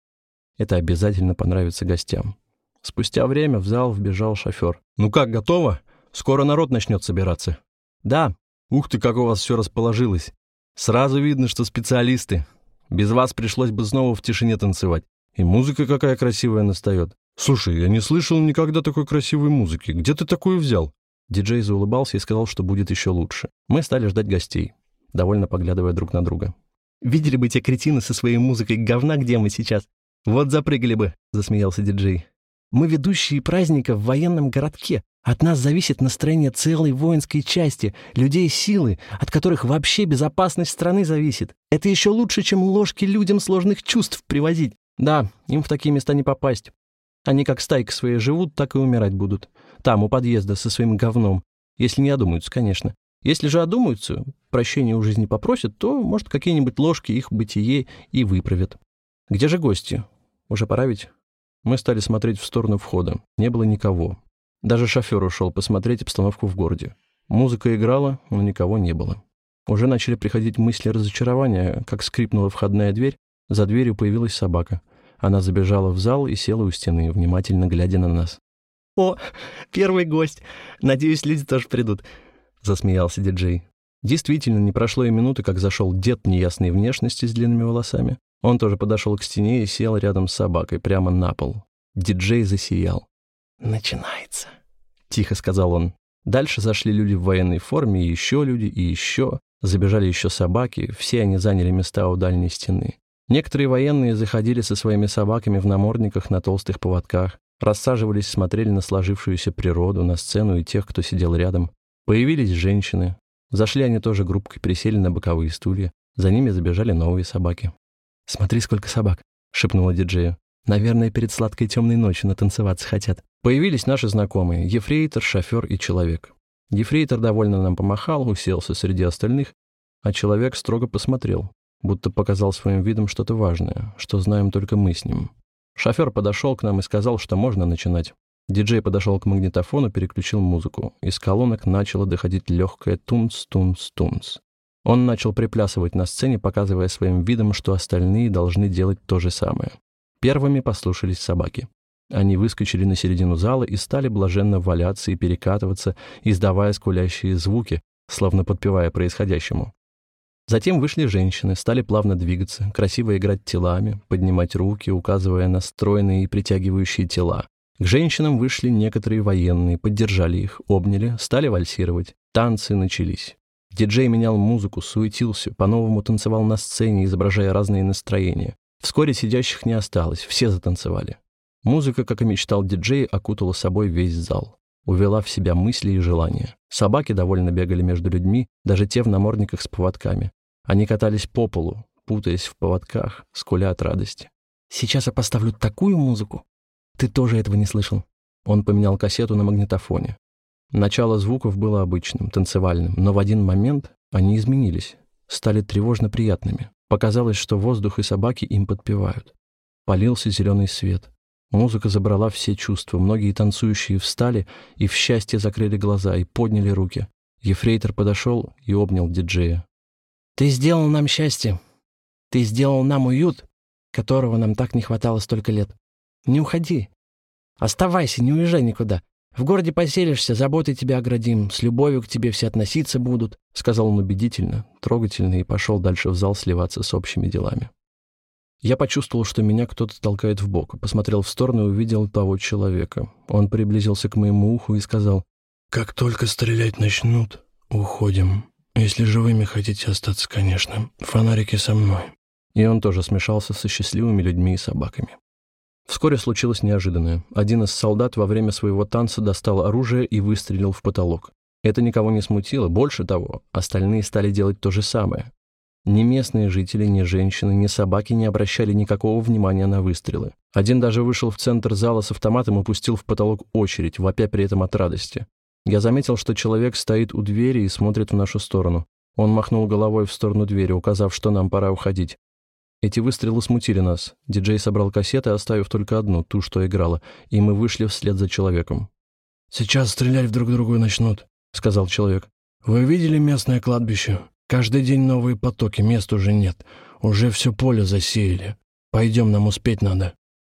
Это обязательно понравится гостям. Спустя время в зал вбежал шофер. «Ну как, готово? Скоро народ начнет собираться». «Да». «Ух ты, как у вас все расположилось. Сразу видно, что специалисты. Без вас пришлось бы снова в тишине танцевать. И музыка какая красивая настает. Слушай, я не слышал никогда такой красивой музыки. Где ты такую взял?» Диджей заулыбался и сказал, что будет еще лучше. Мы стали ждать гостей, довольно поглядывая друг на друга. Видели бы те кретины со своей музыкой говна, где мы сейчас. Вот запрыгали бы, засмеялся диджей. Мы ведущие праздника в военном городке. От нас зависит настроение целой воинской части, людей силы, от которых вообще безопасность страны зависит. Это еще лучше, чем ложки людям сложных чувств привозить. Да, им в такие места не попасть. Они как стайка своей живут, так и умирать будут. Там, у подъезда, со своим говном. Если не одумаются, конечно. Если же одумаются, прощения у жизни попросят, то, может, какие-нибудь ложки их бытие и выправят. Где же гости? Уже пора ведь? Мы стали смотреть в сторону входа. Не было никого. Даже шофер ушел посмотреть обстановку в городе. Музыка играла, но никого не было. Уже начали приходить мысли разочарования, как скрипнула входная дверь, за дверью появилась собака. Она забежала в зал и села у стены, внимательно глядя на нас. «О, первый гость! Надеюсь, люди тоже придут. — засмеялся диджей. Действительно, не прошло и минуты, как зашел дед неясной внешности с длинными волосами. Он тоже подошел к стене и сел рядом с собакой, прямо на пол. Диджей засиял. «Начинается», — тихо сказал он. Дальше зашли люди в военной форме, и еще люди, и еще. Забежали еще собаки, все они заняли места у дальней стены. Некоторые военные заходили со своими собаками в намордниках на толстых поводках, рассаживались, смотрели на сложившуюся природу, на сцену и тех, кто сидел рядом. Появились женщины. Зашли они тоже группкой, присели на боковые стулья. За ними забежали новые собаки. «Смотри, сколько собак!» — шепнула диджею. Наверное, перед сладкой темной ночью натанцеваться хотят. Появились наши знакомые — ефрейтор, шофер и человек. Ефрейтор довольно нам помахал, уселся среди остальных, а человек строго посмотрел, будто показал своим видом что-то важное, что знаем только мы с ним. Шофер подошел к нам и сказал, что можно начинать. Диджей подошел к магнитофону, переключил музыку. Из колонок начало доходить легкое тунц-тунц-тунц. Он начал приплясывать на сцене, показывая своим видом, что остальные должны делать то же самое. Первыми послушались собаки. Они выскочили на середину зала и стали блаженно валяться и перекатываться, издавая скулящие звуки, словно подпевая происходящему. Затем вышли женщины, стали плавно двигаться, красиво играть телами, поднимать руки, указывая на стройные и притягивающие тела. К женщинам вышли некоторые военные, поддержали их, обняли, стали вальсировать. Танцы начались. Диджей менял музыку, суетился, по-новому танцевал на сцене, изображая разные настроения. Вскоре сидящих не осталось, все затанцевали. Музыка, как и мечтал диджей, окутала собой весь зал. Увела в себя мысли и желания. Собаки довольно бегали между людьми, даже те в намордниках с поводками. Они катались по полу, путаясь в поводках, скуля от радости. «Сейчас я поставлю такую музыку. Ты тоже этого не слышал». Он поменял кассету на магнитофоне. Начало звуков было обычным, танцевальным, но в один момент они изменились, стали тревожно приятными. Показалось, что воздух и собаки им подпевают. Полился зеленый свет. Музыка забрала все чувства. Многие танцующие встали и в счастье закрыли глаза и подняли руки. Ефрейтор подошел и обнял диджея. «Ты сделал нам счастье. Ты сделал нам уют, которого нам так не хватало столько лет. Не уходи. Оставайся, не уезжай никуда. В городе поселишься, заботой тебя оградим, с любовью к тебе все относиться будут», — сказал он убедительно, трогательно и пошел дальше в зал сливаться с общими делами. Я почувствовал, что меня кто-то толкает в бок, посмотрел в сторону и увидел того человека. Он приблизился к моему уху и сказал, «Как только стрелять начнут, уходим. Если живыми хотите остаться, конечно. Фонарики со мной». И он тоже смешался со счастливыми людьми и собаками. Вскоре случилось неожиданное. Один из солдат во время своего танца достал оружие и выстрелил в потолок. Это никого не смутило. Больше того, остальные стали делать то же самое. Ни местные жители, ни женщины, ни собаки не обращали никакого внимания на выстрелы. Один даже вышел в центр зала с автоматом и пустил в потолок очередь, вопя при этом от радости. Я заметил, что человек стоит у двери и смотрит в нашу сторону. Он махнул головой в сторону двери, указав, что нам пора уходить. Эти выстрелы смутили нас. Диджей собрал кассеты, оставив только одну, ту, что играла, и мы вышли вслед за человеком. «Сейчас стрелять друг друга начнут», — сказал человек. «Вы видели местное кладбище? Каждый день новые потоки, мест уже нет. Уже все поле засеяли. Пойдем, нам успеть надо».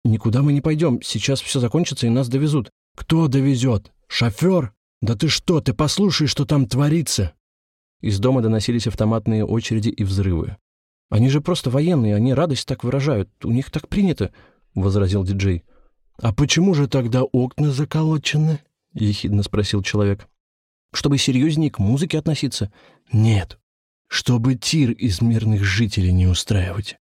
«Никуда мы не пойдем. Сейчас все закончится, и нас довезут». «Кто довезет? Шофер? Да ты что, ты послушай, что там творится!» Из дома доносились автоматные очереди и взрывы. «Они же просто военные, они радость так выражают. У них так принято», — возразил диджей. «А почему же тогда окна заколочены?» — ехидно спросил человек. «Чтобы серьезнее к музыке относиться?» «Нет, чтобы тир из мирных жителей не устраивать.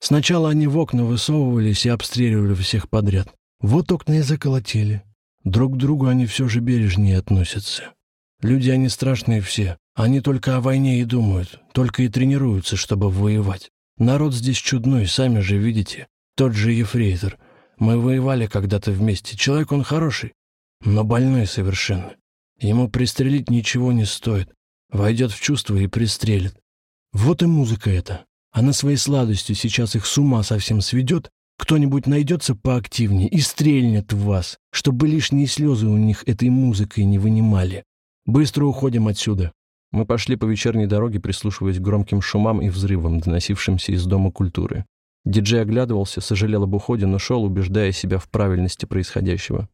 Сначала они в окна высовывались и обстреливали всех подряд. Вот окна и заколотили. Друг к другу они все же бережнее относятся. Люди они страшные все. Они только о войне и думают, только и тренируются, чтобы воевать. Народ здесь чудной, сами же видите. Тот же Ефрейтор. Мы воевали когда-то вместе. Человек он хороший, но больной совершенно. Ему пристрелить ничего не стоит. Войдет в чувство и пристрелит. Вот и музыка эта. Она своей сладостью сейчас их с ума совсем сведет. Кто-нибудь найдется поактивнее и стрельнет в вас, чтобы лишние слезы у них этой музыкой не вынимали. Быстро уходим отсюда. Мы пошли по вечерней дороге, прислушиваясь к громким шумам и взрывам, доносившимся из Дома культуры. Диджей оглядывался, сожалел об уходе, но шел, убеждая себя в правильности происходящего.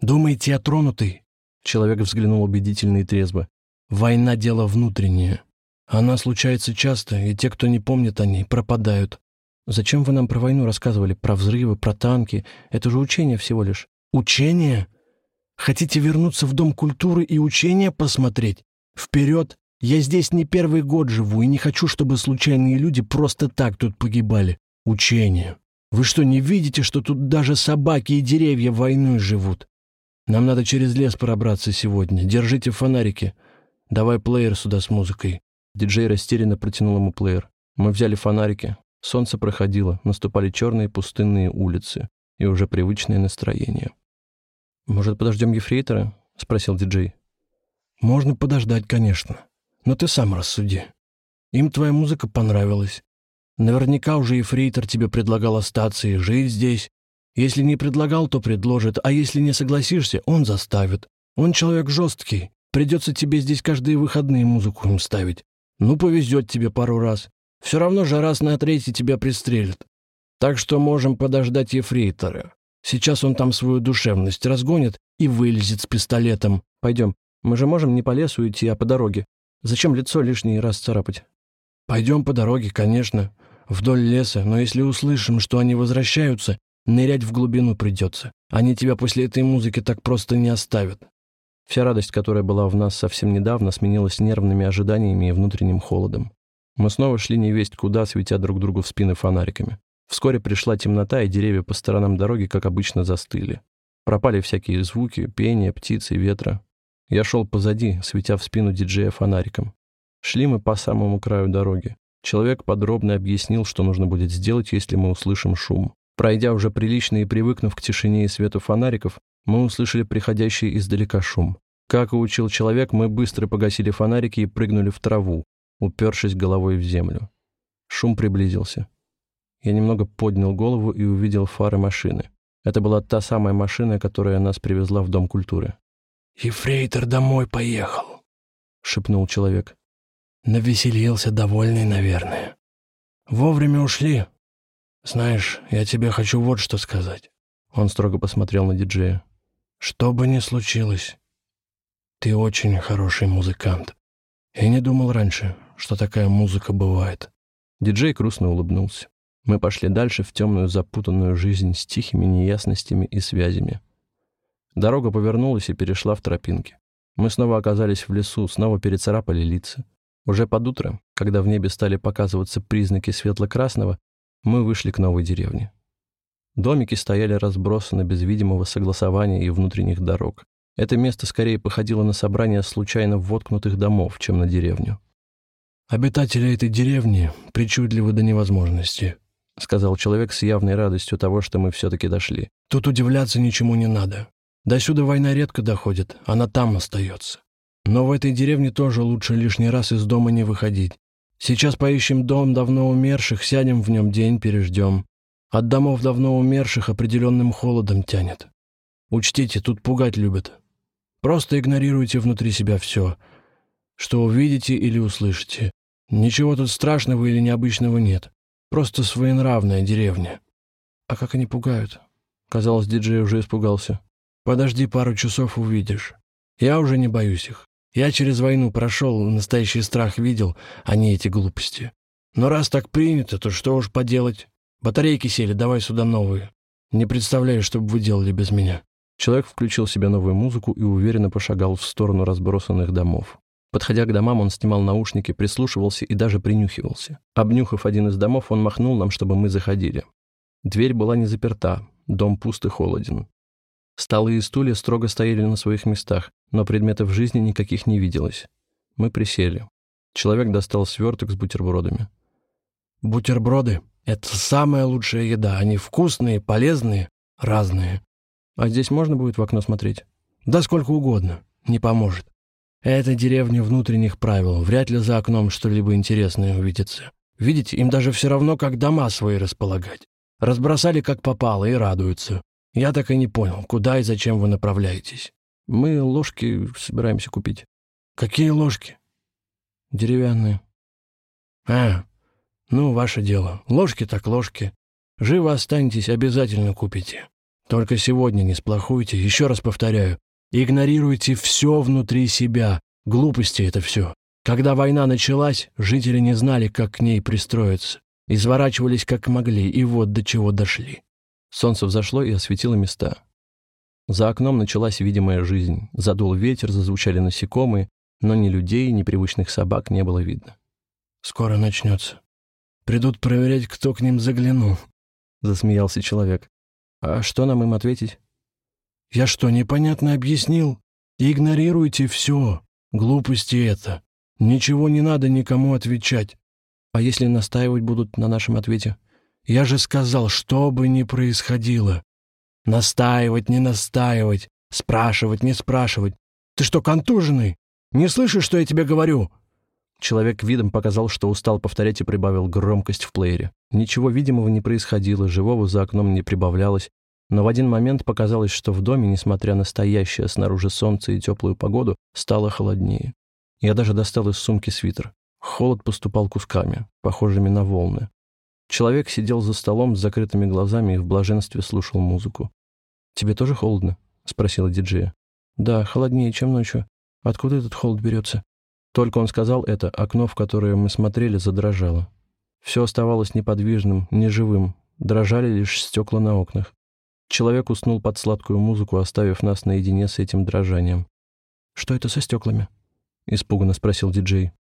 «Думаете, я тронутый?» Человек взглянул убедительно и трезво. «Война — дело внутреннее. Она случается часто, и те, кто не помнит о ней, пропадают». «Зачем вы нам про войну рассказывали? Про взрывы, про танки? Это же учение всего лишь». «Учение? Хотите вернуться в Дом культуры и учения посмотреть? Вперед! Я здесь не первый год живу и не хочу, чтобы случайные люди просто так тут погибали. Учение. Вы что, не видите, что тут даже собаки и деревья войной живут? Нам надо через лес пробраться сегодня. Держите фонарики. Давай плеер сюда с музыкой. Диджей растерянно протянул ему плеер. Мы взяли фонарики. Солнце проходило, наступали черные пустынные улицы. и уже привычное настроение. «Может, подождем ефрейтора?» — спросил диджей. «Можно подождать, конечно. Но ты сам рассуди. Им твоя музыка понравилась. Наверняка уже ефрейтор тебе предлагал остаться и жить здесь. Если не предлагал, то предложит, а если не согласишься, он заставит. Он человек жесткий. Придется тебе здесь каждые выходные музыку им ставить. Ну, повезет тебе пару раз. Все равно же раз на третий тебя пристрелят. Так что можем подождать ефрейтора. Сейчас он там свою душевность разгонит и вылезет с пистолетом. Пойдем. Мы же можем не по лесу идти, а по дороге. Зачем лицо лишний раз царапать? Пойдем по дороге, конечно, вдоль леса, но если услышим, что они возвращаются, нырять в глубину придется. Они тебя после этой музыки так просто не оставят. Вся радость, которая была в нас совсем недавно, сменилась нервными ожиданиями и внутренним холодом. Мы снова шли невесть куда, светя друг другу в спины фонариками. Вскоре пришла темнота, и деревья по сторонам дороги, как обычно, застыли. Пропали всякие звуки, пение, птицы, ветра. Я шел позади, светя в спину диджея фонариком. Шли мы по самому краю дороги. Человек подробно объяснил, что нужно будет сделать, если мы услышим шум. Пройдя уже прилично и привыкнув к тишине и свету фонариков, мы услышали приходящий издалека шум. Как и учил человек, мы быстро погасили фонарики и прыгнули в траву, упершись головой в землю. Шум приблизился. Я немного поднял голову и увидел фары машины. Это была та самая машина, которая нас привезла в Дом культуры. «Ефрейтор домой поехал», — шепнул человек. «Навеселился, довольный, наверное. Вовремя ушли. Знаешь, я тебе хочу вот что сказать». Он строго посмотрел на диджея. «Что бы ни случилось, ты очень хороший музыкант. Я не думал раньше, что такая музыка бывает». Диджей грустно улыбнулся. Мы пошли дальше в темную запутанную жизнь с тихими неясностями и связями. Дорога повернулась и перешла в тропинки. Мы снова оказались в лесу, снова перецарапали лица. Уже под утро, когда в небе стали показываться признаки светло-красного, мы вышли к новой деревне. Домики стояли разбросаны без видимого согласования и внутренних дорог. Это место скорее походило на собрание случайно воткнутых домов, чем на деревню. «Обитатели этой деревни причудливы до невозможности», — сказал человек с явной радостью того, что мы все-таки дошли. «Тут удивляться ничему не надо. До сюда война редко доходит, она там остается. Но в этой деревне тоже лучше лишний раз из дома не выходить. Сейчас поищем дом давно умерших, сядем в нем день, переждем. От домов давно умерших определенным холодом тянет. Учтите, тут пугать любят. Просто игнорируйте внутри себя все, что увидите или услышите. Ничего тут страшного или необычного нет. Просто своенравная деревня. А как они пугают? Казалось, диджей уже испугался. Подожди пару часов, увидишь. Я уже не боюсь их. Я через войну прошел, настоящий страх видел, а не эти глупости. Но раз так принято, то что уж поделать? Батарейки сели, давай сюда новые. Не представляю, что бы вы делали без меня. Человек включил себе новую музыку и уверенно пошагал в сторону разбросанных домов. Подходя к домам, он снимал наушники, прислушивался и даже принюхивался. Обнюхав один из домов, он махнул нам, чтобы мы заходили. Дверь была не заперта, дом пуст и холоден. Столы и стулья строго стояли на своих местах, но предметов жизни никаких не виделось. Мы присели. Человек достал сверток с бутербродами. «Бутерброды — это самая лучшая еда. Они вкусные, полезные, разные. А здесь можно будет в окно смотреть?» «Да сколько угодно. Не поможет. Это деревня внутренних правил, вряд ли за окном что-либо интересное увидится. Видите, им даже все равно, как дома свои располагать. Разбросали как попало и радуются. Я так и не понял, куда и зачем вы направляетесь. Мы ложки собираемся купить. Какие ложки? Деревянные. А, ну, ваше дело. Ложки так ложки. Живо останетесь, обязательно купите. Только сегодня не сплохуйте, еще раз повторяю. Игнорируйте все внутри себя. Глупости это все. Когда война началась, жители не знали, как к ней пристроиться. Изворачивались как могли, и вот до чего дошли. Солнце взошло и осветило места. За окном началась видимая жизнь. Задул ветер, зазвучали насекомые, но ни людей, ни привычных собак не было видно. «Скоро начнется. Придут проверять, кто к ним заглянул», — засмеялся человек. «А что нам им ответить?» Я что, непонятно объяснил? Игнорируйте все. Глупости это. Ничего не надо никому отвечать. А если настаивать будут на нашем ответе? Я же сказал, что бы ни происходило, Настаивать, не настаивать, спрашивать, не спрашивать. Ты что, контуженный? Не слышишь, что я тебе говорю?» Человек видом показал, что устал повторять и прибавил громкость в плеере. Ничего видимого не происходило, живого за окном не прибавлялось, но в один момент показалось, что в доме, несмотря на стоящее снаружи солнце и теплую погоду, стало холоднее. Я даже достал из сумки свитер. Холод поступал кусками, похожими на волны. Человек сидел за столом с закрытыми глазами и в блаженстве слушал музыку. «Тебе тоже холодно?» — спросила диджея. «Да, холоднее, чем ночью. Откуда этот холод берется?» Только он сказал это, окно, в которое мы смотрели, задрожало. Все оставалось неподвижным, неживым, дрожали лишь стекла на окнах. Человек уснул под сладкую музыку, оставив нас наедине с этим дрожанием. «Что это со стеклами?» — испуганно спросил диджей.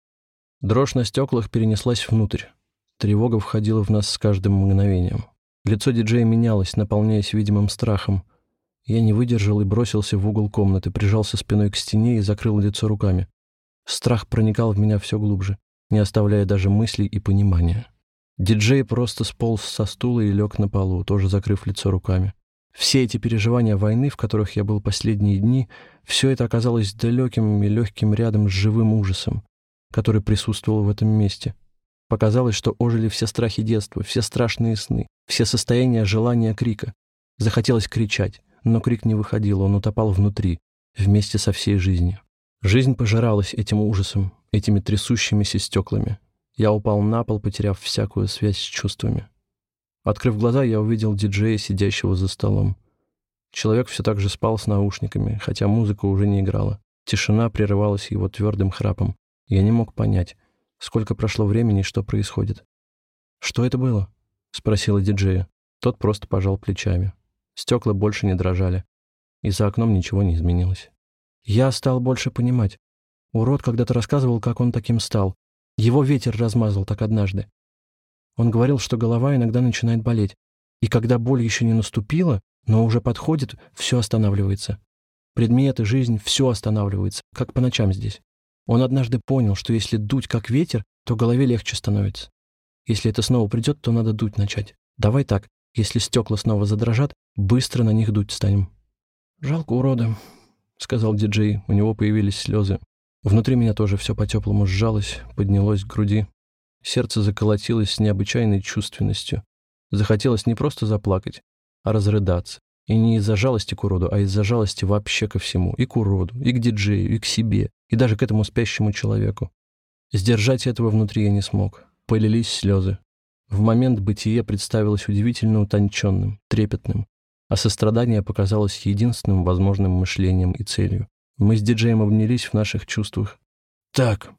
Дрожь на стеклах перенеслась внутрь. Тревога входила в нас с каждым мгновением. Лицо диджея менялось, наполняясь видимым страхом. Я не выдержал и бросился в угол комнаты, прижался спиной к стене и закрыл лицо руками. Страх проникал в меня все глубже, не оставляя даже мыслей и понимания. Диджей просто сполз со стула и лег на полу, тоже закрыв лицо руками. Все эти переживания войны, в которых я был последние дни, все это оказалось далеким и легким рядом с живым ужасом, который присутствовал в этом месте. Показалось, что ожили все страхи детства, все страшные сны, все состояния желания крика. Захотелось кричать, но крик не выходил, он утопал внутри, вместе со всей жизнью. Жизнь пожиралась этим ужасом, этими трясущимися стеклами. Я упал на пол, потеряв всякую связь с чувствами. Открыв глаза, я увидел диджея, сидящего за столом. Человек все так же спал с наушниками, хотя музыка уже не играла. Тишина прерывалась его твердым храпом. Я не мог понять, сколько прошло времени и что происходит. «Что это было?» — спросила диджея. Тот просто пожал плечами. Стекла больше не дрожали, и за окном ничего не изменилось. Я стал больше понимать. Урод когда-то рассказывал, как он таким стал. Его ветер размазал так однажды. Он говорил, что голова иногда начинает болеть. И когда боль еще не наступила, но уже подходит, все останавливается. Предметы, жизнь, все останавливается, как по ночам здесь. Он однажды понял, что если дуть как ветер, то голове легче становится. Если это снова придет, то надо дуть начать. Давай так, если стекла снова задрожат, быстро на них дуть станем. Жалко урода. — сказал диджей. У него появились слезы. Внутри меня тоже все по-теплому сжалось, поднялось к груди. Сердце заколотилось с необычайной чувственностью. Захотелось не просто заплакать, а разрыдаться. И не из-за жалости к уроду, а из-за жалости вообще ко всему. И к уроду, и к диджею, и к себе, и даже к этому спящему человеку. Сдержать этого внутри я не смог. Полились слезы. В момент бытие представилось удивительно утонченным, трепетным а сострадание показалось единственным возможным мышлением и целью. Мы с диджеем обнялись в наших чувствах. «Так,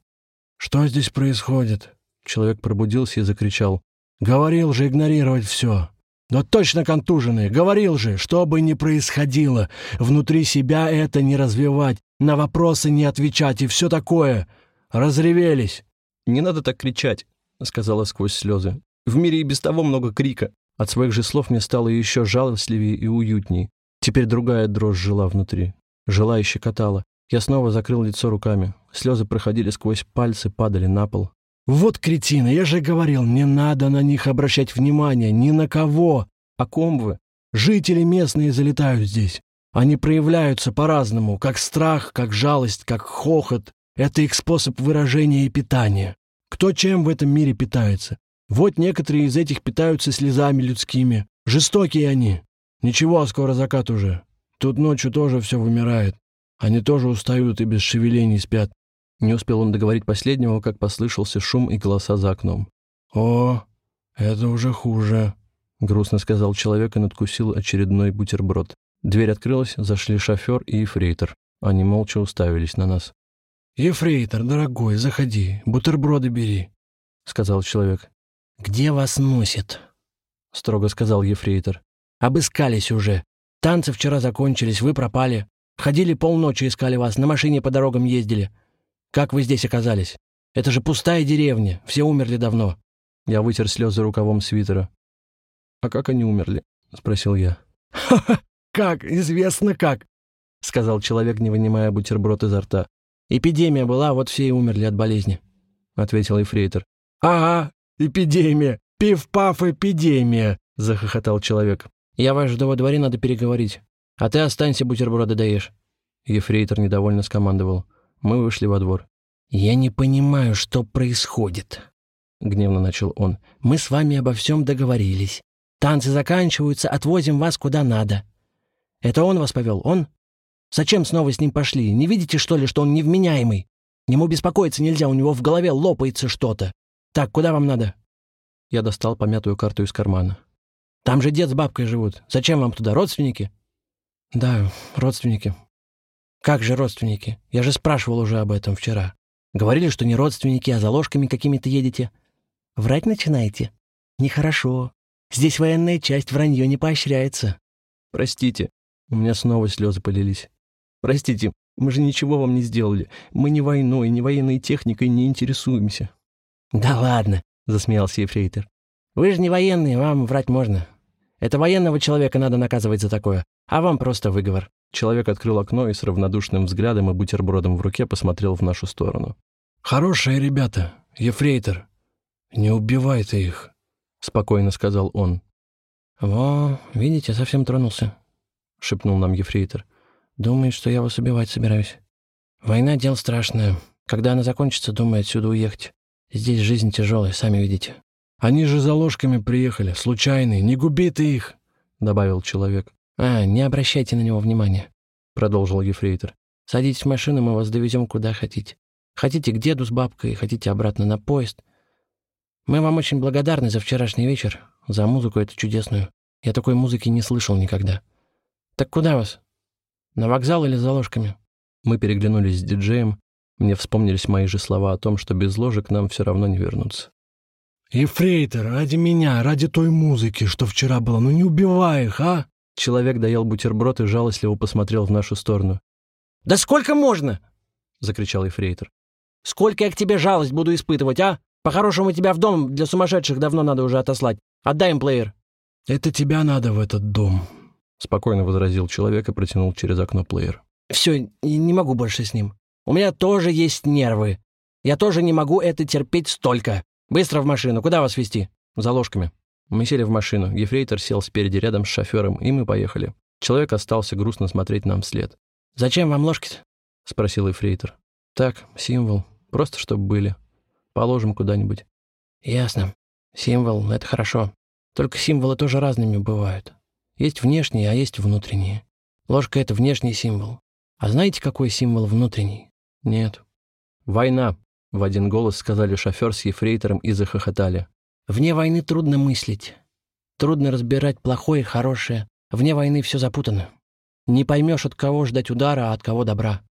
что здесь происходит?» Человек пробудился и закричал. «Говорил же игнорировать все. Но точно контуженные. Говорил же, что бы ни происходило, внутри себя это не развивать, на вопросы не отвечать и все такое. Разревелись». «Не надо так кричать», — сказала сквозь слезы. «В мире и без того много крика. От своих же слов мне стало еще жалостливее и уютней. Теперь другая дрожь жила внутри. Жила и щекотала. Я снова закрыл лицо руками. Слезы проходили сквозь пальцы, падали на пол. «Вот кретины, я же говорил, не надо на них обращать внимания, ни на кого!» «О ком вы?» «Жители местные залетают здесь. Они проявляются по-разному, как страх, как жалость, как хохот. Это их способ выражения и питания. Кто чем в этом мире питается? Вот некоторые из этих питаются слезами людскими. Жестокие они. Ничего, скоро закат уже. Тут ночью тоже все вымирает. Они тоже устают и без шевелений спят. Не успел он договорить последнего, как послышался шум и голоса за окном. «О, это уже хуже», — грустно сказал человек и надкусил очередной бутерброд. Дверь открылась, зашли шофер и ефрейтор. Они молча уставились на нас. «Ефрейтор, дорогой, заходи, бутерброды бери», — сказал человек. «Где вас носит?» — строго сказал ефрейтор. «Обыскались уже. Танцы вчера закончились, вы пропали. Ходили полночи, искали вас, на машине по дорогам ездили. Как вы здесь оказались? Это же пустая деревня, все умерли давно». Я вытер слезы рукавом свитера. «А как они умерли?» — спросил я. «Ха-ха! Как? Известно как!» — сказал человек, не вынимая бутерброд изо рта. «Эпидемия была, вот все и умерли от болезни», — ответил Ефрейтор. «Ага, Эпидемия! Пиф-паф, эпидемия!» — захохотал человек. Я вожду во дворе надо переговорить. А ты останься, бутерброды даешь». Ефрейтор недовольно скомандовал. Мы вышли во двор. «Я не понимаю, что происходит», — гневно начал он. «Мы с вами обо всем договорились. Танцы заканчиваются, отвозим вас куда надо. Это он вас повел, он? Зачем снова с ним пошли? Не видите, что ли, что он невменяемый? Ему беспокоиться нельзя, у него в голове лопается что-то. Так, куда вам надо?» Я достал помятую карту из кармана. «Там же дед с бабкой живут. Зачем вам туда, родственники?» «Да, родственники». «Как же родственники? Я же спрашивал уже об этом вчера. Говорили, что не родственники, а за ложками какими-то едете. Врать начинаете? Нехорошо. Здесь военная часть, вранье не поощряется». «Простите». У меня снова слезы полились. «Простите, мы же ничего вам не сделали. Мы ни войной, ни военной техникой не интересуемся». «Да ладно», — засмеялся Ефрейтор. «Вы же не военные, вам врать можно. Это военного человека надо наказывать за такое, а вам просто выговор». Человек открыл окно и с равнодушным взглядом и бутербродом в руке посмотрел в нашу сторону. «Хорошие ребята, Ефрейтор. Не убивай ты их», — спокойно сказал он. «Во, видите, совсем тронулся», — шепнул нам Ефрейтор. Думает, что я вас убивать собираюсь. Война — дело страшное. Когда она закончится, думаю отсюда уехать. Здесь жизнь тяжелая, сами видите». «Они же за ложками приехали, случайные, не губи ты их», — добавил человек. «А, не обращайте на него внимания», — продолжил Ефрейтор. «Садитесь в машину, мы вас довезем куда хотите. Хотите к деду с бабкой, хотите обратно на поезд. Мы вам очень благодарны за вчерашний вечер, за музыку эту чудесную. Я такой музыки не слышал никогда. Так куда вас? На вокзал или за ложками?» Мы переглянулись с диджеем. Мне вспомнились мои же слова о том, что без ложек нам все равно не вернуться. «Ефрейтор, ради меня, ради той музыки, что вчера было, ну не убивай их, а?» Человек доел бутерброд и жалостливо посмотрел в нашу сторону. «Да сколько можно?» — закричал Ефрейтор. «Сколько я к тебе жалость буду испытывать, а? По-хорошему тебя в дом для сумасшедших давно надо уже отослать. Отдай им плеер». «Это тебя надо в этот дом», — спокойно возразил человек и протянул через окно плеер. «Все, не могу больше с ним. У меня тоже есть нервы. Я тоже не могу это терпеть столько. Быстро в машину. Куда вас везти?» «За ложками». Мы сели в машину. Ефрейтор сел спереди рядом с шофером, и мы поехали. Человек остался грустно смотреть нам вслед. «Зачем вам ложки-то?» — спросил Ефрейтор. «Так, символ. Просто чтобы были. Положим куда-нибудь». «Ясно. Символ — это хорошо. Только символы тоже разными бывают. Есть внешние, а есть внутренние. Ложка — это внешний символ. А знаете, какой символ внутренний? Нет. «Война», — в один голос сказали шофер с ефрейтором и захохотали. «Вне войны трудно мыслить. Трудно разбирать плохое и хорошее. Вне войны все запутано. Не поймешь, от кого ждать удара, а от кого добра.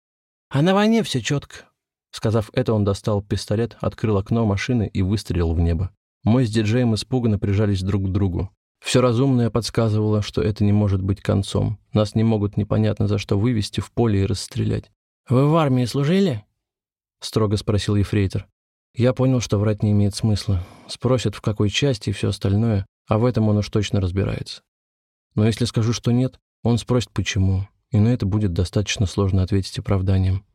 А на войне все четко». Сказав это, он достал пистолет, открыл окно машины и выстрелил в небо. Мы с диджеем испуганно прижались друг к другу. Все разумное подсказывало, что это не может быть концом. Нас не могут непонятно за что вывести в поле и расстрелять. «Вы в армии служили?» — строго спросил ефрейтор. Я понял, что врать не имеет смысла. Спросят, в какой части и все остальное, а в этом он уж точно разбирается. Но если скажу, что нет, он спросит, почему, и на это будет достаточно сложно ответить оправданием.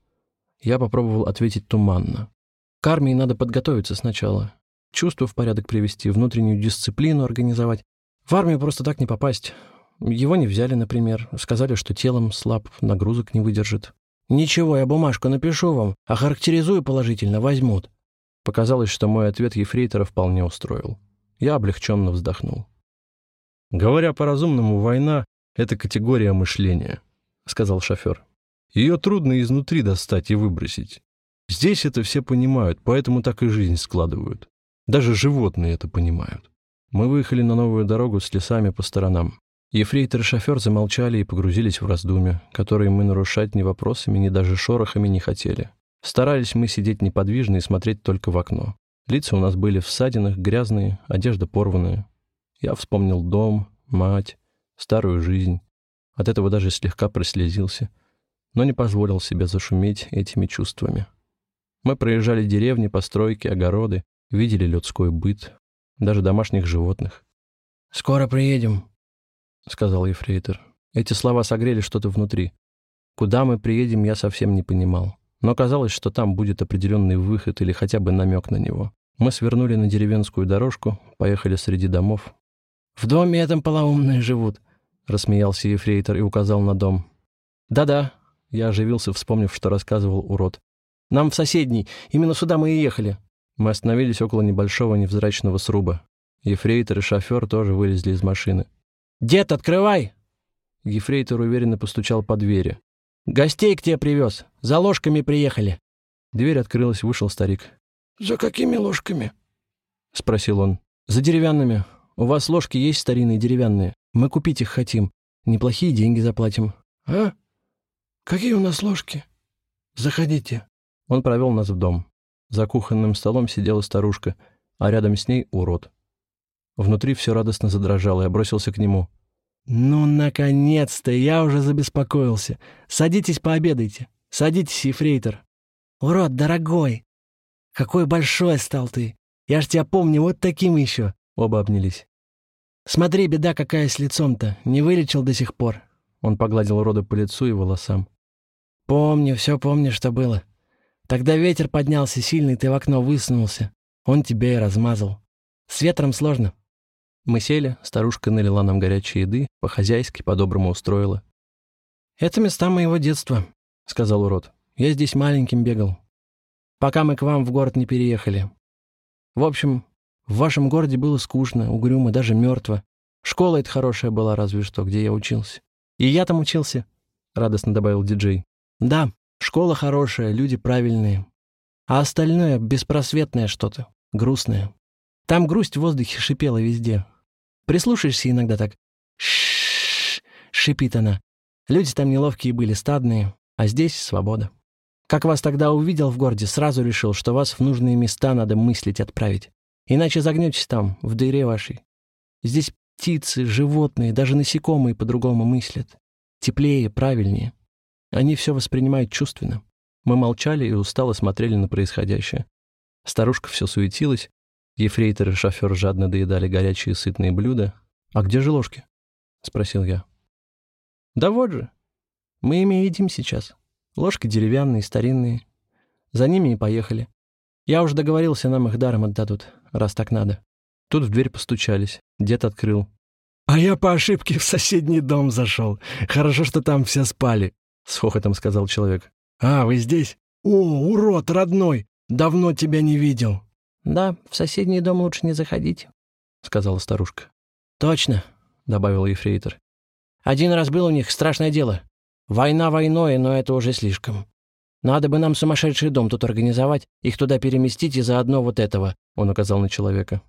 Я попробовал ответить туманно. К армии надо подготовиться сначала. Чувство в порядок привести, внутреннюю дисциплину организовать, в армию просто так не попасть. Его не взяли, например. Сказали, что телом слаб, нагрузок не выдержит. «Ничего, я бумажку напишу вам, а характеризую положительно, возьмут». Показалось, что мой ответ ефрейтора вполне устроил. Я облегченно вздохнул. «Говоря по-разумному, война — это категория мышления», — сказал шофер. «Ее трудно изнутри достать и выбросить. Здесь это все понимают, поэтому так и жизнь складывают. Даже животные это понимают. Мы выехали на новую дорогу с лесами по сторонам. Ефрейтор и шофер замолчали и погрузились в раздумья, которые мы нарушать ни вопросами, ни даже шорохами не хотели. Старались мы сидеть неподвижно и смотреть только в окно. Лица у нас были в ссадинах, грязные, одежда порванная. Я вспомнил дом, мать, старую жизнь. От этого даже слегка прослезился, но не позволил себе зашуметь этими чувствами. Мы проезжали деревни, постройки, огороды, видели людской быт, даже домашних животных. «Скоро приедем», — сказал ефрейтор. Эти слова согрели что-то внутри. Куда мы приедем, я совсем не понимал. Но казалось, что там будет определенный выход или хотя бы намек на него. Мы свернули на деревенскую дорожку, поехали среди домов. «В доме этом полоумные живут», рассмеялся ефрейтор и указал на дом. «Да-да», — я оживился, вспомнив, что рассказывал урод. «Нам в соседний. Именно сюда мы и ехали». Мы остановились около небольшого невзрачного сруба. Ефрейтор и шофер тоже вылезли из машины. «Дед, открывай!» Ефрейтор уверенно постучал по двери. «Гостей к тебе привез. За ложками приехали». Дверь открылась, вышел старик. «За какими ложками?» — спросил он. «За деревянными. У вас ложки есть старинные деревянные. Мы купить их хотим. Неплохие деньги заплатим». «А? Какие у нас ложки? Заходите». Он провел нас в дом. За кухонным столом сидела старушка, а рядом с ней урод. Внутри все радостно задрожало, я бросился к нему. «Ну, наконец-то! Я уже забеспокоился. Садитесь, пообедайте. Садитесь, ефрейтор». «Урод, дорогой! Какой большой стал ты! Я ж тебя помню вот таким еще!» Оба обнялись. «Смотри, беда какая с лицом-то. Не вылечил до сих пор». Он погладил урода по лицу и волосам. «Помню, все помню, что было. Тогда ветер поднялся сильный, ты в окно высунулся. Он тебя и размазал. С ветром сложно. Мы сели, старушка налила нам горячей еды, по-хозяйски, по-доброму устроила. «Это места моего детства», — сказал урод. «Я здесь маленьким бегал. Пока мы к вам в город не переехали. В общем, в вашем городе было скучно, угрюмо, даже мертво. Школа это хорошая была, разве что, где я учился. И я там учился», — радостно добавил диджей. «Да, школа хорошая, люди правильные. А остальное — беспросветное что-то, грустное. Там грусть в воздухе шипела везде. Прислушаешься иногда так. Шш, шипит она. Люди там неловкие были, стадные, а здесь свобода. Как вас тогда увидел в городе, сразу решил, что вас в нужные места надо мыслить отправить. Иначе загнетесь там, в дыре вашей. Здесь птицы, животные, даже насекомые по-другому мыслят. Теплее, правильнее. Они все воспринимают чувственно. Мы молчали и устало смотрели на происходящее. Старушка все суетилась, Ефрейтор и шофер жадно доедали горячие сытные блюда. «А где же ложки?» — спросил я. «Да вот же. Мы ими едим сейчас. Ложки деревянные, старинные. За ними и поехали. Я уже договорился, нам их даром отдадут, раз так надо». Тут в дверь постучались. Дед открыл. «А я по ошибке в соседний дом зашел. Хорошо, что там все спали», — с хохотом сказал человек. «А, вы здесь? О, урод родной! Давно тебя не видел. «Да, в соседний дом лучше не заходить», — сказала старушка. «Точно», — добавил ефрейтор. «Один раз был у них страшное дело. Война войной, но это уже слишком. Надо бы нам сумасшедший дом тут организовать, их туда переместить и заодно вот этого», — он указал на человека.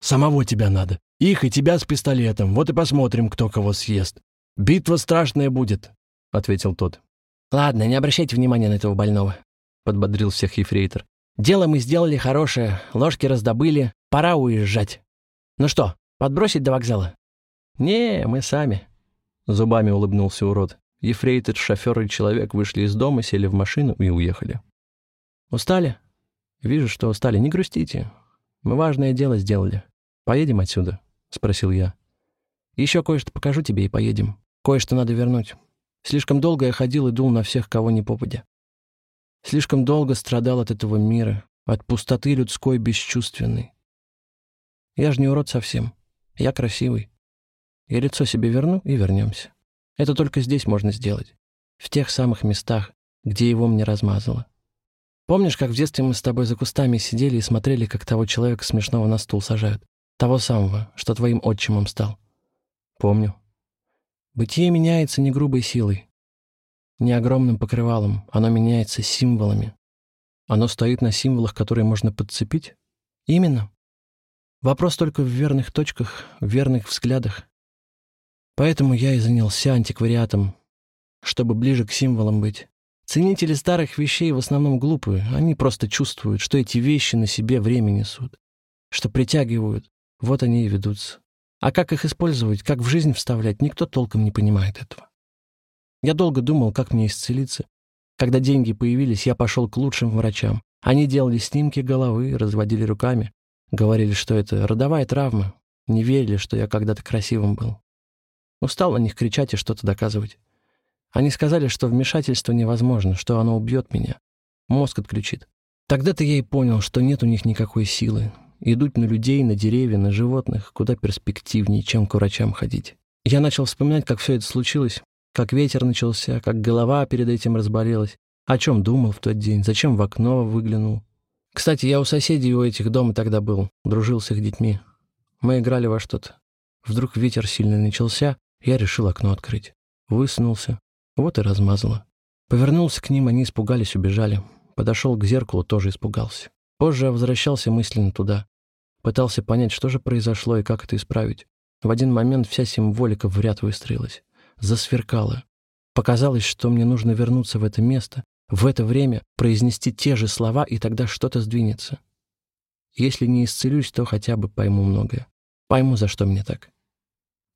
«Самого тебя надо. Их и тебя с пистолетом. Вот и посмотрим, кто кого съест. Битва страшная будет», — ответил тот. «Ладно, не обращайте внимания на этого больного», — подбодрил всех ефрейтор. Дело мы сделали хорошее, ложки раздобыли, пора уезжать. Ну что, подбросить до вокзала? Не, мы сами. Зубами улыбнулся урод. Ефрейтор, шофер и человек вышли из дома, сели в машину и уехали. Устали? Вижу, что устали. Не грустите. Мы важное дело сделали. Поедем отсюда? Спросил я. Еще кое-что покажу тебе и поедем. Кое-что надо вернуть. Слишком долго я ходил и дул на всех, кого не попадя. Слишком долго страдал от этого мира, от пустоты людской бесчувственной. Я же не урод совсем. Я красивый. Я лицо себе верну и вернемся. Это только здесь можно сделать. В тех самых местах, где его мне размазало. Помнишь, как в детстве мы с тобой за кустами сидели и смотрели, как того человека смешного на стул сажают? Того самого, что твоим отчимом стал. Помню. Бытие меняется не грубой силой, не огромным покрывалом, оно меняется символами. Оно стоит на символах, которые можно подцепить? Именно. Вопрос только в верных точках, в верных взглядах. Поэтому я и занялся антиквариатом, чтобы ближе к символам быть. Ценители старых вещей в основном глупые, они просто чувствуют, что эти вещи на себе время несут, что притягивают, вот они и ведутся. А как их использовать, как в жизнь вставлять, никто толком не понимает этого. Я долго думал, как мне исцелиться. Когда деньги появились, я пошел к лучшим врачам. Они делали снимки головы, разводили руками. Говорили, что это родовая травма. Не верили, что я когда-то красивым был. Устал на них кричать и что-то доказывать. Они сказали, что вмешательство невозможно, что оно убьет меня. Мозг отключит. Тогда-то я и понял, что нет у них никакой силы. Идут на людей, на деревья, на животных куда перспективнее, чем к врачам ходить. Я начал вспоминать, как все это случилось, как ветер начался, как голова перед этим разболелась, о чем думал в тот день, зачем в окно выглянул. Кстати, я у соседей у этих дома тогда был, дружил с их детьми. Мы играли во что-то. Вдруг ветер сильно начался, я решил окно открыть. Высунулся. Вот и размазало. Повернулся к ним, они испугались, убежали. Подошел к зеркалу, тоже испугался. Позже возвращался мысленно туда. Пытался понять, что же произошло и как это исправить. В один момент вся символика в ряд выстроилась. Засверкала. Показалось, что мне нужно вернуться в это место, в это время произнести те же слова, и тогда что-то сдвинется. Если не исцелюсь, то хотя бы пойму многое. Пойму, за что мне так.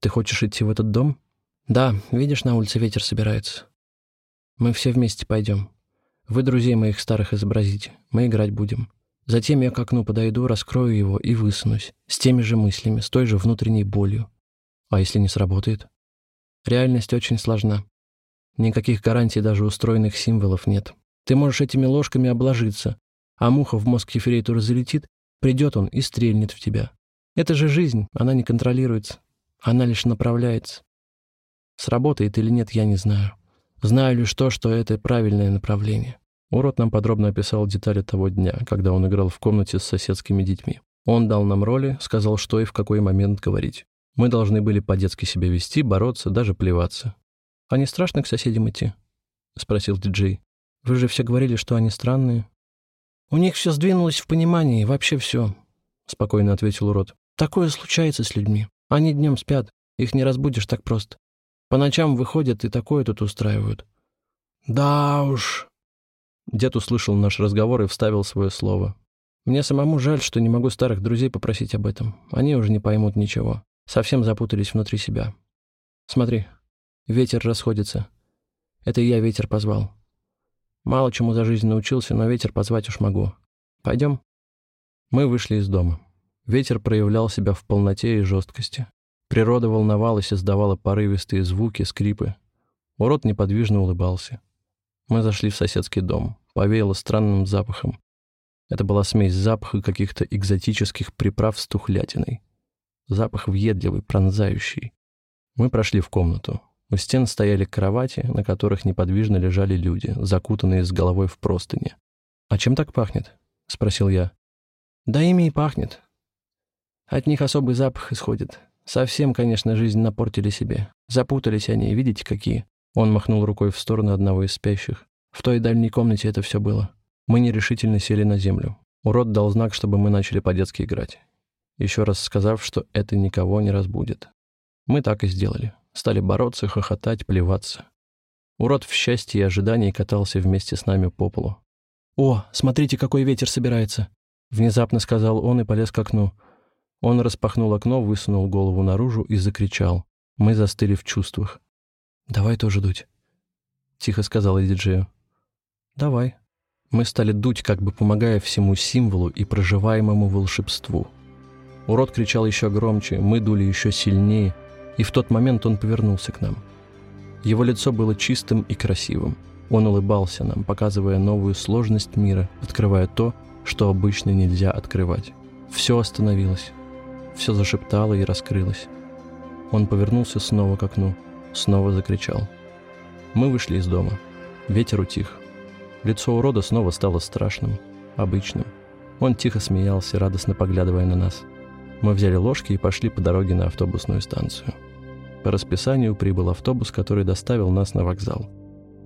Ты хочешь идти в этот дом? Да, видишь, на улице ветер собирается. Мы все вместе пойдем. Вы друзей моих старых изобразите. Мы играть будем. Затем я к окну подойду, раскрою его и высунусь. С теми же мыслями, с той же внутренней болью. А если не сработает? Реальность очень сложна. Никаких гарантий даже устроенных символов нет. Ты можешь этими ложками обложиться, а муха в мозг ефрейтора залетит, придет он и стрельнет в тебя. Это же жизнь, она не контролируется. Она лишь направляется. Сработает или нет, я не знаю. Знаю лишь то, что это правильное направление. Урод нам подробно описал детали того дня, когда он играл в комнате с соседскими детьми. Он дал нам роли, сказал, что и в какой момент говорить. Мы должны были по-детски себя вести, бороться, даже плеваться. «А не страшно к соседям идти?» — спросил диджей. «Вы же все говорили, что они странные». «У них все сдвинулось в понимании, вообще все», — спокойно ответил урод. «Такое случается с людьми. Они днем спят, их не разбудишь так просто. По ночам выходят и такое тут устраивают». «Да уж». Дед услышал наш разговор и вставил свое слово. «Мне самому жаль, что не могу старых друзей попросить об этом. Они уже не поймут ничего. Совсем запутались внутри себя. Смотри, Ветер расходится. Это я ветер позвал. Мало чему за жизнь научился, но ветер позвать уж могу. Пойдем? Мы вышли из дома. Ветер проявлял себя в полноте и жесткости. Природа волновалась и сдавала порывистые звуки, скрипы. Урод неподвижно улыбался. Мы зашли в соседский дом. Повеяло странным запахом. Это была смесь запаха каких-то экзотических приправ с тухлятиной. Запах въедливый, пронзающий. Мы прошли в комнату. У стен стояли кровати, на которых неподвижно лежали люди, закутанные с головой в простыни. «А чем так пахнет?» — спросил я. «Да ими и пахнет. От них особый запах исходит. Совсем, конечно, жизнь напортили себе. Запутались они, видите, какие?» Он махнул рукой в сторону одного из спящих. В той дальней комнате это все было. Мы нерешительно сели на землю. Урод дал знак, чтобы мы начали по-детски играть. Еще раз сказав, что это никого не разбудит. Мы так и сделали. Стали бороться, хохотать, плеваться. Урод в счастье и ожидании катался вместе с нами по полу. «О, смотрите, какой ветер собирается!» Внезапно сказал он и полез к окну. Он распахнул окно, высунул голову наружу и закричал. Мы застыли в чувствах. «Давай тоже дуть», — тихо сказала диджею. «Давай». Мы стали дуть, как бы помогая всему символу и проживаемому волшебству. Урод кричал еще громче, мы дули еще сильнее — и в тот момент он повернулся к нам. Его лицо было чистым и красивым. Он улыбался нам, показывая новую сложность мира, открывая то, что обычно нельзя открывать. Все остановилось. Все зашептало и раскрылось. Он повернулся снова к окну, снова закричал. Мы вышли из дома. Ветер утих. Лицо урода снова стало страшным, обычным. Он тихо смеялся, радостно поглядывая на нас. Мы взяли ложки и пошли по дороге на автобусную станцию. По расписанию прибыл автобус, который доставил нас на вокзал.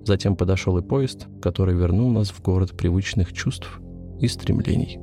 Затем подошел и поезд, который вернул нас в город привычных чувств и стремлений.